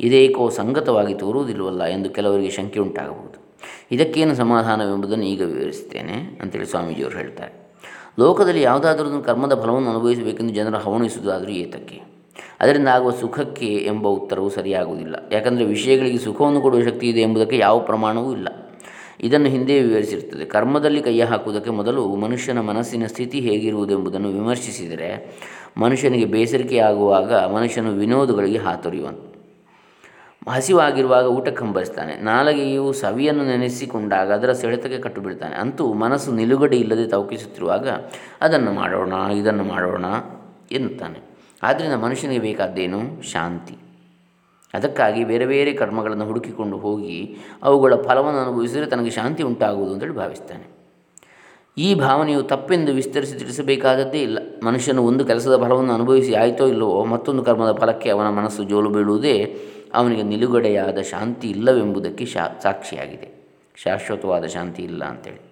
ಇದೇಕೋ ಸಂಗತವಾಗಿ ತೋರುವುದಿಲ್ಲವಲ್ಲ ಎಂದು ಕೆಲವರಿಗೆ ಶಂಕೆ ಉಂಟಾಗಬಹುದು. ಇದಕ್ಕೇನು ಸಮಾಧಾನವೆಂಬುದನ್ನು ಈಗ ವಿವರಿಸುತ್ತೇನೆ ಅಂತೇಳಿ ಸ್ವಾಮೀಜಿಯವರು ಹೇಳ್ತಾರೆ. ಲೋಕದಲ್ಲಿ ಯಾವುದಾದ್ರೂ ಕರ್ಮದ ಫಲವನ್ನು ಅನುಭವಿಸಬೇಕೆಂದು ಜನರು ಹವಣಿಸುವುದಾದರೂ ಏತಕ್ಕೆ? ಅದರಿಂದ ಆಗುವ ಸುಖಕ್ಕೆ ಎಂಬ ಉತ್ತರವು ಸರಿಯಾಗುವುದಿಲ್ಲ. ಯಾಕಂದರೆ ವಿಷಯಗಳಿಗೆ ಸುಖವನ್ನು ಕೊಡುವ ಶಕ್ತಿ ಇದೆ ಎಂಬುದಕ್ಕೆ ಯಾವ ಪ್ರಮಾಣವೂ ಇಲ್ಲ. ಇದನ್ನು ಹಿಂದೆ ವಿವರಿಸಿರುತ್ತದೆ. ಕರ್ಮದಲ್ಲಿ ಕೈ ಹಾಕುವುದಕ್ಕೆ ಮೊದಲು ಮನುಷ್ಯನ ಮನಸ್ಸಿನ ಸ್ಥಿತಿ ಹೇಗಿರುವುದೆಂಬುದನ್ನು ವಿಮರ್ಶಿಸಿದರೆ ಮನುಷ್ಯನಿಗೆ ಬೇಸರಿಕೆಯಾಗುವಾಗ ಮನುಷ್ಯನು ವಿನೋದಗಳಿಗೆ ಹಾತೊರೆಯುವನು. ಹಸಿವಾಗಿರುವಾಗ ಊಟ ಕಂಬರಿಸ್ತಾನೆ ನಾಲಗೆಯು ಸವಿಯನ್ನು ನೆನೆಸಿಕೊಂಡಾಗ ಅದರ ಸೆಳೆತಕ್ಕೆ ಕಟ್ಟು ಬೀಳ್ತಾನೆ ಅಂತೂ ಮನಸ್ಸು ನಿಲುಗಡೆ ಇಲ್ಲದೆ ತವಕಿಸುತ್ತಿರುವಾಗ ಅದನ್ನು ಮಾಡೋಣ, ಇದನ್ನು ಮಾಡೋಣ ಎನ್ನುತ್ತಾನೆ. ಆದ್ದರಿಂದ ಮನುಷ್ಯನಿಗೆ ಬೇಕಾದ್ದೇನು? ಶಾಂತಿ. ಅದಕ್ಕಾಗಿ ಬೇರೆ ಬೇರೆ ಕರ್ಮಗಳನ್ನು ಹುಡುಕಿಕೊಂಡು ಹೋಗಿ ಅವುಗಳ ಫಲವನ್ನು ಅನುಭವಿಸಿದರೆ ತನಗೆ ಶಾಂತಿ ಉಂಟಾಗುವುದು ಅಂತೇಳಿ ಭಾವಿಸ್ತಾನೆ. ಈ ಭಾವನೆಯು ತಪ್ಪೆಂದು ವಿಸ್ತರಿಸಿ ತಿಳಿಸಬೇಕಾದದ್ದೇ ಇಲ್ಲ. ಮನುಷ್ಯನು ಒಂದು ಕೆಲಸದ ಫಲವನ್ನು ಅನುಭವಿಸಿ ಆಯಿತೋ ಇಲ್ಲವೋ ಮತ್ತೊಂದು ಕರ್ಮದ ಫಲಕ್ಕೆ ಅವನ ಮನಸ್ಸು ಜೋಲು ಬೀಳುವುದೇ ಅವನಿಗೆ ನಿಲುಗಡೆಯಾದ ಶಾಂತಿ ಇಲ್ಲವೆಂಬುದಕ್ಕೆ ಶಾ ಸಾಕ್ಷಿಯಾಗಿದೆ. ಶಾಶ್ವತವಾದ ಶಾಂತಿ ಇಲ್ಲ ಅಂತೇಳಿ.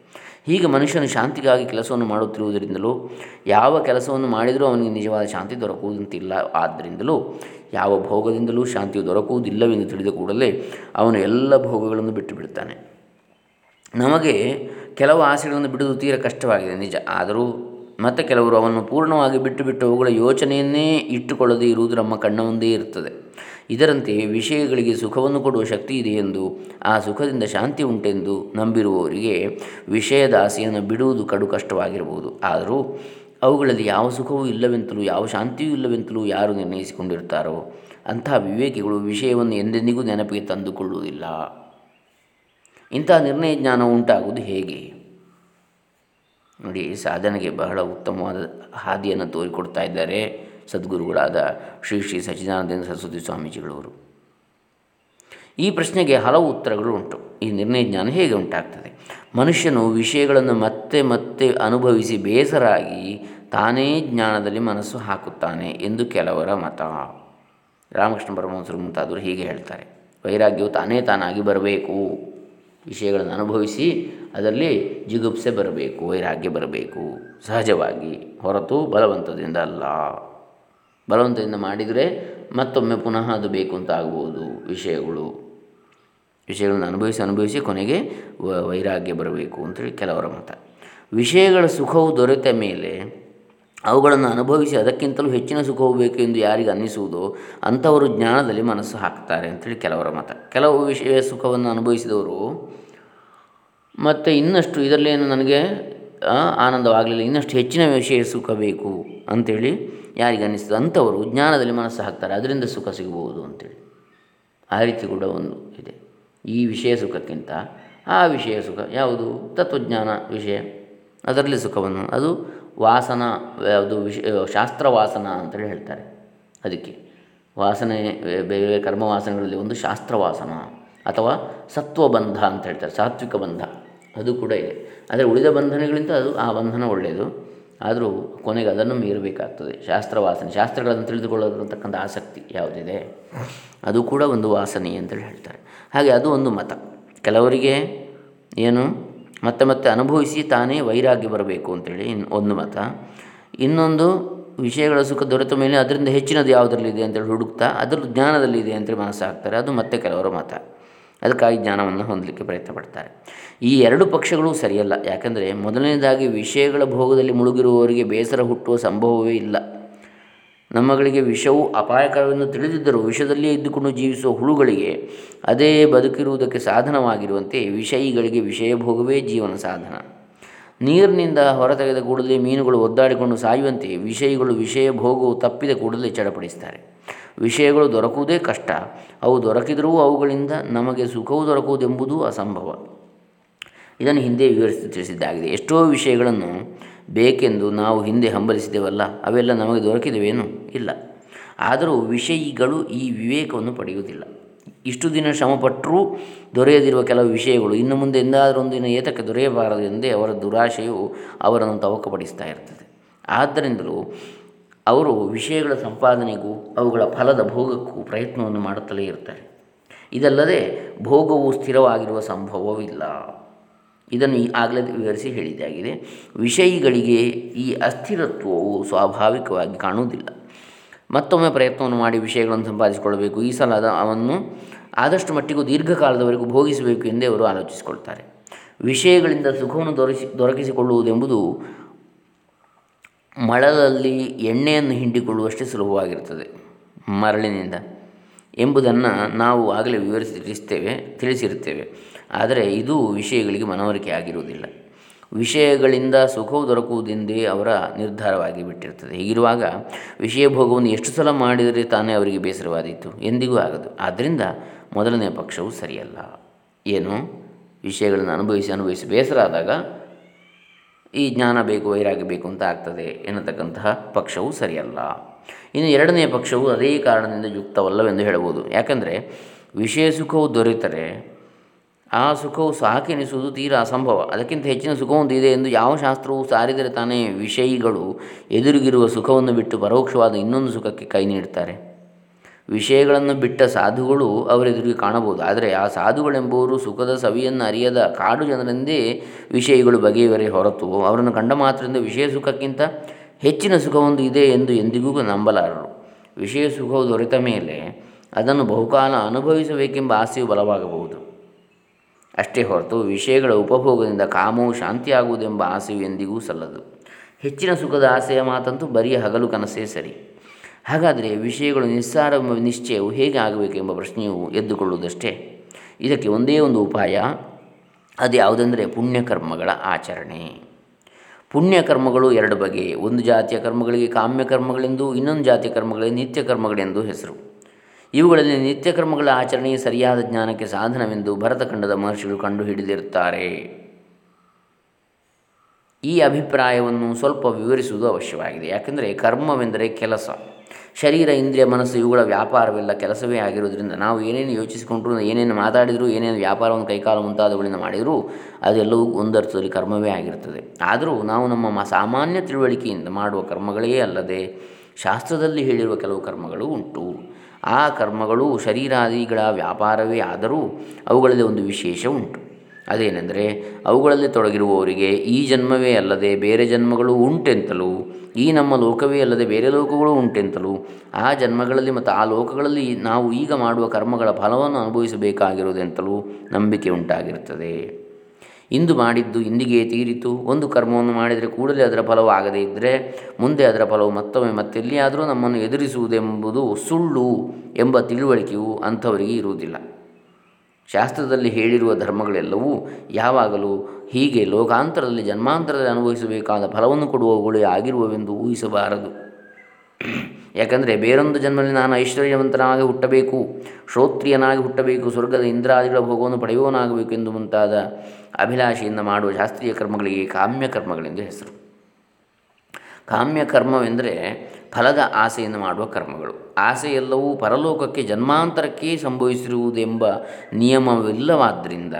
ಹೀಗೆ ಮನುಷ್ಯನು ಶಾಂತಿಗಾಗಿ ಕೆಲಸವನ್ನು ಮಾಡುತ್ತಿರುವುದರಿಂದಲೂ ಯಾವ ಕೆಲಸವನ್ನು ಮಾಡಿದರೂ ಅವನಿಗೆ ನಿಜವಾದ ಶಾಂತಿ ದೊರಕುವುದಂತಿಲ್ಲ ಆದ್ದರಿಂದಲೂ ಯಾವ ಭೋಗದಿಂದಲೂ ಶಾಂತಿಯು ದೊರಕುವುದಿಲ್ಲವೆಂದು ತಿಳಿದ ಕೂಡಲೇ ಅವನು ಎಲ್ಲ ಭೋಗಗಳನ್ನು ಬಿಟ್ಟು ಬಿಡುತ್ತಾನೆ ನಮಗೆ ಕೆಲವು ಆಸೆಗಳನ್ನು ಬಿಡುವುದು ತೀರ ಕಷ್ಟವಾಗಿದೆ, ನಿಜ. ಆದರೂ ಮತ್ತು ಕೆಲವರು ಅವನ್ನು ಪೂರ್ಣವಾಗಿ ಬಿಟ್ಟು ಬಿಟ್ಟು ಅವುಗಳ ಯೋಚನೆಯನ್ನೇ ಇಟ್ಟುಕೊಳ್ಳದೆ ಇರುವುದು ನಮ್ಮ ಕಣ್ಣ ಮುಂದೆ ಇರುತ್ತದೆ. ಇದರಂತೆ ವಿಷಯಗಳಿಗೆ ಸುಖವನ್ನು ಕೊಡುವ ಶಕ್ತಿ ಇದೆ ಎಂದು, ಆ ಸುಖದಿಂದ ಶಾಂತಿ ಉಂಟೆಂದು ನಂಬಿರುವವರಿಗೆ ವಿಷಯದ ಆಸೆಯನ್ನು ಬಿಡುವುದು ಕಡು ಕಷ್ಟವಾಗಿರಬಹುದು. ಆದರೂ ಅವುಗಳಲ್ಲಿ ಯಾವ ಸುಖವೂ ಇಲ್ಲವೆಂತಲೂ, ಯಾವ ಶಾಂತಿಯೂ ಇಲ್ಲವೆಂತಲೂ ಯಾರು ನಿರ್ಣಯಿಸಿಕೊಂಡಿರ್ತಾರೋ ಅಂತಹ ವಿವೇಕಿಗಳು ವಿಷಯವನ್ನು ಎಂದೆಂದಿಗೂ ನೆನಪಿಗೆ ತಂದುಕೊಳ್ಳುವುದಿಲ್ಲ. ಇಂತಹ ನಿರ್ಣಯ ಜ್ಞಾನ ಉಂಟಾಗುವುದು ಹೇಗೆ? ನೋಡಿ, ಸಾಧನೆಗೆ ಬಹಳ ಉತ್ತಮವಾದ ಹಾದಿಯನ್ನು ತೋರಿಕೊಡ್ತಾ ಇದ್ದಾರೆ. ಸದ್ಗುರುಗಳಾದ ಶ್ರೀ ಶ್ರೀ ಸಚ್ಚಿದಾನಂದೇಂದ್ರ ಸರಸ್ವತಿ ಸ್ವಾಮೀಜಿಗಳವರು. ಈ ಪ್ರಶ್ನೆಗೆ ಹಲವು ಉತ್ತರಗಳು ಉಂಟು. ಈ ನಿರ್ಣಯ ಜ್ಞಾನ ಹೇಗೆ ಉಂಟಾಗ್ತದೆ? ಮನುಷ್ಯನು ವಿಷಯಗಳನ್ನು ಮತ್ತೆ ಮತ್ತೆ ಅನುಭವಿಸಿ ಬೇಸರಾಗಿ ತಾನೇ ಜ್ಞಾನದಲ್ಲಿ ಮನಸ್ಸು ಹಾಕುತ್ತಾನೆ ಎಂದು ಕೆಲವರ ಮತ. ರಾಮಕೃಷ್ಣ ಪರಮಹಂಸರು ಮುಂತಾದವರು ಹೀಗೆ ಹೇಳ್ತಾರೆ. ವೈರಾಗ್ಯವು ತಾನೇ ತಾನಾಗಿ ಬರಬೇಕು. ವಿಷಯಗಳನ್ನು ಅನುಭವಿಸಿ ಅದರಲ್ಲಿ ಜಿಗುಪ್ಸೆ ಬರಬೇಕು, ವೈರಾಗ್ಯ ಬರಬೇಕು. ಸಹಜವಾಗಿ ಹೊರತು ಬಲವಂತದಿಂದ ಅಲ್ಲ. ಬಲವಂತದಿಂದ ಮಾಡಿದರೆ ಮತ್ತೊಮ್ಮೆ ಪುನಃ ಅದು ಬೇಕು ಅಂತ ಆಗ್ಬೋದು ವಿಷಯಗಳು. ವಿಷಯಗಳನ್ನು ಅನುಭವಿಸಿ ಅನುಭವಿಸಿ ಕೊನೆಗೆ ವೈರಾಗ್ಯ ಬರಬೇಕು ಅಂತೇಳಿ ಕೆಲವರ ಮತ. ವಿಷಯಗಳ ಸುಖವು ದೊರೆತ ಮೇಲೆ ಅವುಗಳನ್ನು ಅನುಭವಿಸಿ ಅದಕ್ಕಿಂತಲೂ ಹೆಚ್ಚಿನ ಸುಖವು ಬೇಕು ಎಂದು ಯಾರಿಗೆ ಅನ್ನಿಸುವುದೋ ಅಂಥವರು ಜ್ಞಾನದಲ್ಲಿ ಮನಸ್ಸು ಹಾಕ್ತಾರೆ ಅಂತೇಳಿ ಕೆಲವರ ಮತ. ಕೆಲವು ವಿಷಯ ಸುಖವನ್ನು ಅನುಭವಿಸಿದವರು ಮತ್ತು ಇನ್ನಷ್ಟು ಇದರಲ್ಲೇನು ನನಗೆ ಆನಂದವಾಗಲಿಲ್ಲ, ಇನ್ನಷ್ಟು ಹೆಚ್ಚಿನ ವಿಷಯ ಸುಖ ಬೇಕು ಅಂಥೇಳಿ ಯಾರಿಗೆ ಅನ್ನಿಸ್ತದೆ ಅಂಥವರು ಜ್ಞಾನದಲ್ಲಿ ಮನಸ್ಸು ಹಾಕ್ತಾರೆ, ಅದರಿಂದ ಸುಖ ಸಿಗಬಹುದು ಅಂತೇಳಿ. ಆ ರೀತಿ ಕೂಡ ಒಂದು ಇದೆ. ಈ ವಿಷಯ ಸುಖಕ್ಕಿಂತ ಆ ವಿಷಯ ಸುಖ ಯಾವುದು? ತತ್ವಜ್ಞಾನ ವಿಷಯ. ಅದರಲ್ಲಿ ಸುಖವನ್ನು, ಅದು ವಾಸನ ಯಾವುದು ಶಾಸ್ತ್ರ ವಾಸನ ಅಂತೇಳಿ ಹೇಳ್ತಾರೆ ಅದಕ್ಕೆ. ವಾಸನೆ, ಬೇರೆ ಕರ್ಮ ವಾಸನೆಗಳಲ್ಲಿ ಒಂದು ಶಾಸ್ತ್ರವಾಸನ ಅಥವಾ ಸತ್ವಬಂಧ ಅಂತ ಹೇಳ್ತಾರೆ, ಸಾತ್ವಿಕ ಬಂಧ. ಅದು ಕೂಡ ಇದೆ. ಆದರೆ ಉಳಿದ ಬಂಧನಗಳಿಂದ ಅದು ಆ ಬಂಧನ ಒಳ್ಳೆಯದು. ಆದರೂ ಕೊನೆಗೆ ಅದನ್ನು ಮೀರಬೇಕಾಗ್ತದೆ. ಶಾಸ್ತ್ರ ವಾಸನೆ ಶಾಸ್ತ್ರಗಳನ್ನು ತಿಳಿದುಕೊಳ್ಳೋದಂತಕ್ಕಂಥ ಆಸಕ್ತಿ ಯಾವುದಿದೆ? ಅದು ಕೂಡ ಒಂದು ವಾಸನೆ ಅಂತೇಳಿ ಹೇಳ್ತಾರೆ. ಹಾಗೆ ಅದು ಒಂದು ಮತ. ಕೆಲವರಿಗೆ ಏನು? ಮತ್ತೆ ಮತ್ತೆ ಅನುಭವಿಸಿ ತಾನೇ ವೈರಾಗ್ಯ ಬರಬೇಕು ಅಂತೇಳಿ ಇನ್ನು ಒಂದು ಮತ. ಇನ್ನೊಂದು ವಿಷಯಗಳ ಸುಖ ದೊರೆತ ಮೇಲೆ ಅದರಿಂದ ಹೆಚ್ಚಿನದು ಯಾವುದರಲ್ಲಿದೆ ಅಂತೇಳಿ ಹುಡುಕ್ತಾ ಅದರ ಜ್ಞಾನದಲ್ಲಿದೆ ಅಂತೇಳಿ ಮನಸ್ಸಾಗ್ತಾರೆ. ಅದು ಮತ್ತೆ ಕೆಲವರ ಮತ. ಅದಕ್ಕಾಗಿ ಜ್ಞಾನವನ್ನು ಹೊಂದಲಿಕ್ಕೆ ಪ್ರಯತ್ನ ಪಡ್ತಾರೆ ಈ ಎರಡು ಪಕ್ಷಗಳು ಸರಿಯಲ್ಲ. ಯಾಕಂದರೆ ಮೊದಲನೇದಾಗಿ ವಿಷಯಗಳ ಭೋಗದಲ್ಲಿ ಮುಳುಗಿರುವವರಿಗೆ ಬೇಸರ ಹುಟ್ಟುವ ಸಂಭವವೇ ಇಲ್ಲ. ನಮ್ಮಗಳಿಗೆ ವಿಷವು ಅಪಾಯಕರವೆಂದು ತಿಳಿದಿದ್ದರೂ ವಿಷದಲ್ಲಿಯೇ ಇದ್ದುಕೊಂಡು ಜೀವಿಸುವ ಹುಳುಗಳಿಗೆ ಅದೇ ಬದುಕಿರುವುದಕ್ಕೆ ಸಾಧನವಾಗಿರುವಂತೆ ವಿಷಯಿಗಳಿಗೆ ವಿಷಯ ಭೋಗವೇ ಜೀವನ ಸಾಧನ. ನೀರಿನಿಂದ ಹೊರತೆಗೆದ ಕೂಡಲೇ ಮೀನುಗಳು ಒದ್ದಾಡಿಕೊಂಡು ಸಾಯುವಂತೆ ವಿಷಯಗಳು ವಿಷಯ ಭೋಗವು ತಪ್ಪಿದ ಕೂಡಲೇ ಚಡಪಡಿಸ್ತಾರೆ ವಿಷಯಗಳು ದೊರಕುವುದೇ ಕಷ್ಟ. ಅವು ದೊರಕಿದರೂ ಅವುಗಳಿಂದ ನಮಗೆ ಸುಖವು ದೊರಕುವುದೆಂಬುದು ಅಸಂಭವ. ಇದನ್ನು ಹಿಂದೆ ವಿವರಿಸಿ ತಿಳಿಸಿದ್ದಾಗಿದೆ. ಎಷ್ಟೋ ವಿಷಯಗಳನ್ನು ಬೇಕೆಂದು ನಾವು ಹಿಂದೆ ಹಂಬಲಿಸಿದೆವಲ್ಲ, ಅವೆಲ್ಲ ನಮಗೆ ದೊರಕಿದವೇನು? ಇಲ್ಲ. ಆದರೂ ವಿಷಯಗಳು ಈ ವಿವೇಕವನ್ನು ಪಡೆಯುವುದಿಲ್ಲ. ಇಷ್ಟು ದಿನ ಶ್ರಮಪಟ್ಟರೂ ದೊರೆಯದಿರುವ ಕೆಲವು ವಿಷಯಗಳು ಇನ್ನು ಮುಂದೆ ಎಂದಾದರೂ ಒಂದಿನ ಏತಕ್ಕೆ ದೊರೆಯಬಾರದು ಎಂದೇ ಅವರ ದುರಾಶೆಯು ಅವರನ್ನು ತವಕಪಡಿಸ್ತಾ ಇರ್ತದೆ. ಆದ್ದರಿಂದಲೂ ಅವರು ವಿಷಯಗಳ ಸಂಪಾದನೆಗೂ ಅವುಗಳ ಫಲದ ಭೋಗಕ್ಕೂ ಪ್ರಯತ್ನವನ್ನು ಮಾಡುತ್ತಲೇ ಇರ್ತಾರೆ ಇದಲ್ಲದೆ ಭೋಗವು ಸ್ಥಿರವಾಗಿರುವ ಸಂಭವವಿಲ್ಲ ಇದನ್ನು ಆಗಲೇ ವಿವರಿಸಿ ಹೇಳಿದ್ದಾಗಿದೆ. ವಿಷಯಿಗಳಿಗೆ ಈ ಅಸ್ಥಿರತ್ವವು ಸ್ವಾಭಾವಿಕವಾಗಿ ಕಾಣುವುದಿಲ್ಲ. ಮತ್ತೊಮ್ಮೆ ಪ್ರಯತ್ನವನ್ನು ಮಾಡಿ ವಿಷಯಗಳನ್ನು ಸಂಪಾದಿಸಿಕೊಳ್ಳಬೇಕು. ಈ ಸಲ ಅವನ್ನು ಆದಷ್ಟು ಮಟ್ಟಿಗೂ ದೀರ್ಘಕಾಲದವರೆಗೂ ಭೋಗಿಸಬೇಕು ಎಂದೇ ಅವರು ಆಲೋಚಿಸಿಕೊಳ್ತಾರೆ. ವಿಷಯಗಳಿಂದ ಸುಖವನ್ನು ದೊರಕಿಸಿ, ದೊರಕಿಸಿಕೊಳ್ಳುವುದೆಂಬುದು ಮಳಲಲ್ಲಿ ಎಣ್ಣೆಯನ್ನು ಹಿಂಡಿಕೊಳ್ಳುವಷ್ಟು ಸುಲಭವಾಗಿರುತ್ತದೆ. ಮರಳಿನಿಂದ ಎಂಬುದನ್ನು ನಾವು ಆಗಲೇ ವಿವರಿಸಿರ್ತೇವೆ ತಿಳಿಸಿರುತ್ತೇವೆ. ಆದರೆ ಇದು ವಿಷಯಗಳಿಗೆ ಮನವರಿಕೆ ಆಗಿರುವುದಿಲ್ಲ. ವಿಷಯಗಳಿಂದ ಸುಖವು ದೊರಕುವುದೆಂದೇ ಅವರ ನಿರ್ಧಾರವಾಗಿ ಬಿಟ್ಟಿರ್ತದೆ ಹೀಗಿರುವಾಗ ವಿಷಯ ಭೋಗವನ್ನು ಎಷ್ಟು ಸಲ ಮಾಡಿದರೆ ತಾನೇ ಅವರಿಗೆ ಬೇಸರವಾದೀತು? ಎಂದಿಗೂ ಆಗದು. ಆದ್ದರಿಂದ ಮೊದಲನೆಯ ಪಕ್ಷವು ಸರಿಯಲ್ಲ. ಏನು? ವಿಷಯಗಳನ್ನು ಅನುಭವಿಸಿ ಅನುಭವಿಸಿ ಬೇಸರ ಆದಾಗ ಈ ಜ್ಞಾನ ಬೇಕು, ವೈರಾಗ್ಯ ಬೇಕು ಅಂತ ಆಗ್ತದೆ ಎನ್ನತಕ್ಕಂತಹ ಪಕ್ಷವು ಸರಿಯಲ್ಲ. ಇನ್ನು ಎರಡನೆಯ ಪಕ್ಷವು ಅದೇ ಕಾರಣದಿಂದ ಯುಕ್ತವಲ್ಲವೆಂದು ಹೇಳಬಹುದು. ಯಾಕಂದರೆ ವಿಷಯ ಸುಖವು ದೊರೆತರೆ, ಆ ಸುಖವು ಸಾಕೆನಿಸುವುದು ತೀರಾ ಅಸಂಭವ. ಅದಕ್ಕಿಂತ ಹೆಚ್ಚಿನ ಸುಖವೊಂದು ಇದೆ ಎಂದು ಯಾವ ಶಾಸ್ತ್ರವು ಸಾರಿದರೆ ತಾನೇ ವಿಷಯಿಗಳು ಎದುರಿಗಿರುವ ಸುಖವನ್ನು ಬಿಟ್ಟು ಪರೋಕ್ಷವಾದ ಇನ್ನೊಂದು ಸುಖಕ್ಕೆ ಕೈ ನೀಡುತ್ತಾರೆ ವಿಷಯಗಳನ್ನು ಬಿಟ್ಟ ಸಾಧುಗಳು ಅವರೆದುರಿಗೆ ಕಾಣಬಹುದು. ಆದರೆ ಆ ಸಾಧುಗಳೆಂಬುವರು ಸುಖದ ಸವಿಯನ್ನು ಅರಿಯದ ಕಾಡು ಜನರೆಂದೇ ವಿಷಯಗಳು ಬಗೆಯವರೇ ಹೊರತು ಅವರನ್ನು ಕಂಡ ಮಾತ್ರದಿಂದ ವಿಷಯ ಸುಖಕ್ಕಿಂತ ಹೆಚ್ಚಿನ ಸುಖವೊಂದು ಇದೆ ಎಂದು ಎಂದಿಗೂ ನಂಬಲಾರರು. ವಿಷಯ ಸುಖವು ದೊರೆತ ಮೇಲೆ ಅದನ್ನು ಬಹುಕಾಲ ಅನುಭವಿಸಬೇಕೆಂಬ ಆಸೆಯು ಬಲವಾಗಬಹುದು. ಅಷ್ಟೇ ಹೊರತು ವಿಷಯಗಳ ಉಪಭೋಗದಿಂದ ಕಾಮವು ಶಾಂತಿಯಾಗುವುದೆಂಬ ಆಸೆಯು ಎಂದಿಗೂ ಸಲ್ಲದು. ಹೆಚ್ಚಿನ ಸುಖದ ಆಸೆಯ ಮಾತಂತೂ ಬರಿಯ ಹಗಲು ಕನಸೇ ಸರಿ. ಹಾಗಾದರೆ ವಿಷಯಗಳು ನಿಸ್ಸಾರ ನಿಶ್ಚಯವು ಹೇಗೆ ಆಗಬೇಕೆಂಬ ಪ್ರಶ್ನೆಯು ಎದ್ದುಕೊಳ್ಳುವುದಷ್ಟೇ? ಇದಕ್ಕೆ ಒಂದೇ ಒಂದು ಉಪಾಯ ಅದು ಯಾವುದೆಂದರೆ ಪುಣ್ಯಕರ್ಮಗಳ ಆಚರಣೆ. ಪುಣ್ಯಕರ್ಮಗಳು ಎರಡು ಬಗೆ, ಒಂದು ಜಾತಿಯ ಕರ್ಮಗಳಿಗೆ ಕಾಮ್ಯ ಕರ್ಮಗಳೆಂದು, ಇನ್ನೊಂದು ಜಾತಿಯ ಕರ್ಮಗಳಿಗೆ ನಿತ್ಯ ಕರ್ಮಗಳೆಂದು ಹೆಸರು. ಇವುಗಳಲ್ಲಿ ನಿತ್ಯ ಕರ್ಮಗಳ ಆಚರಣೆ ಸರಿಯಾದ ಜ್ಞಾನಕ್ಕೆ ಸಾಧನವೆಂದು ಭರತಖಂಡದ ಮಹರ್ಷಿಗಳು ಕಂಡು ಹಿಡಿದಿರುತ್ತಾರೆ ಈ ಅಭಿಪ್ರಾಯವನ್ನು ಸ್ವಲ್ಪ ವಿವರಿಸುವುದು ಅವಶ್ಯವಾಗಿದೆ. ಯಾಕೆಂದರೆ ಕರ್ಮವೆಂದರೆ ಕೆಲಸ. ಶರೀರ, ಇಂದ್ರಿಯ, ಮನಸ್ಸು ಇವುಗಳ ವ್ಯಾಪಾರವೆಲ್ಲ, ಕೆಲಸವೇ ಆಗಿರುವುದರಿಂದ. ನಾವು ಏನೇನು ಯೋಚಿಸಿಕೊಂಡ್ರು, ಏನೇನು ಮಾತಾಡಿದರೂ, ಏನೇನು ವ್ಯಾಪಾರವನ್ನು ಕೈಕಾಲು ಮುಂತಾದವುಗಳಿಂದ ಮಾಡಿದರೂ, ಅದೆಲ್ಲವೂ ಒಂದರ್ಥದಲ್ಲಿ ಕರ್ಮವೇ ಆಗಿರುತ್ತದೆ. ಆದರೂ ನಾವು ನಮ್ಮ ಸಾಮಾನ್ಯ ತಿಳುವಳಿಕೆಯಿಂದ ಮಾಡುವ ಕರ್ಮಗಳೇ ಅಲ್ಲದೆ, ಶಾಸ್ತ್ರದಲ್ಲಿ ಹೇಳಿರುವ ಕೆಲವು ಕರ್ಮಗಳು ಉಂಟು. ಆ ಕರ್ಮಗಳು ಶರೀರಾದಿಗಳ ವ್ಯಾಪಾರವೇ ಆದರೂ ಅವುಗಳಲ್ಲಿ ಒಂದು ವಿಶೇಷ ಉಂಟು. ಅದೇನೆಂದರೆ, ಅವುಗಳಲ್ಲಿ ತೊಡಗಿರುವವರಿಗೆ ಈ ಜನ್ಮವೇ ಅಲ್ಲದೆ ಬೇರೆ ಜನ್ಮಗಳು ಉಂಟೆಂತಲೂ ಈ ನಮ್ಮ ಲೋಕವೇ ಅಲ್ಲದೆ ಬೇರೆ ಲೋಕಗಳು ಉಂಟೆಂತಲೂ ಆ ಜನ್ಮಗಳಲ್ಲಿ ಮತ್ತು ಆ ಲೋಕಗಳಲ್ಲಿ ನಾವು ಈಗ ಮಾಡುವ ಕರ್ಮಗಳ ಫಲವನ್ನು ಅನುಭವಿಸಬೇಕಾಗಿರುವುದೆಂತಲೂ ನಂಬಿಕೆ ಉಂಟಾಗಿರುತ್ತದೆ. ಇಂದು ಮಾಡಿದ್ದು ಇಂದಿಗೆ ತೀರಿತು. ಒಂದು ಕರ್ಮವನ್ನು ಮಾಡಿದರೆ ಕೂಡಲೇ ಅದರ ಫಲವು ಆಗದೇ ಇದ್ದರೆ ಮುಂದೆ ಅದರ ಫಲವು ಮತ್ತೊಮ್ಮೆ ಮತ್ತೆಲ್ಲಿಯಾದರೂ ನಮ್ಮನ್ನು ಎದುರಿಸುವುದೆಂಬುದು ಸುಳ್ಳು ಎಂಬ ತಿಳುವಳಿಕೆಯು ಅಂಥವರಿಗೆ ಇರುವುದಿಲ್ಲ. ಶಾಸ್ತ್ರದಲ್ಲಿ ಹೇಳಿರುವ ಧರ್ಮಗಳೆಲ್ಲವೂ ಯಾವಾಗಲೂ ಹೀಗೆ ಲೋಕಾಂತರದಲ್ಲಿ ಜನ್ಮಾಂತರದಲ್ಲಿ ಅನುಭವಿಸಬೇಕಾದ ಫಲವನ್ನು ಕೊಡುವವುಗಳೇ ಆಗಿರುವವೆಂದು ಊಹಿಸಬಾರದು. ಯಾಕಂದರೆ ಬೇರೊಂದು ಜನ್ಮದಲ್ಲಿ ನಾನು ಐಶ್ವರ್ಯವಂತನಾಗಿ ಹುಟ್ಟಬೇಕು, ಶ್ರೋತ್ರಿಯನಾಗಿ ಹುಟ್ಟಬೇಕು, ಸ್ವರ್ಗದ ಇಂದ್ರಾದಿಗಳ ಭೋಗವನ್ನು ಪಡೆಯುವನಾಗಬೇಕು ಎಂದು ಮುಂತಾದ ಅಭಿಲಾಷೆಯಿಂದ ಮಾಡುವ ಶಾಸ್ತ್ರೀಯ ಕರ್ಮಗಳಿಗೆ ಕಾಮ್ಯ ಕರ್ಮಗಳೆಂದು ಹೆಸರು. ಕಾಮ್ಯ ಕರ್ಮವೆಂದರೆ ಫಲದ ಆಸೆಯನ್ನು ಮಾಡುವ ಕರ್ಮಗಳು. ಆಸೆಯೆಲ್ಲವೂ ಪರಲೋಕಕ್ಕೆ ಜನ್ಮಾಂತರಕ್ಕೆ ಸಂಭವಿಸಿರುವುದೆಂಬ ನಿಯಮವಿಲ್ಲವಾದ್ದರಿಂದ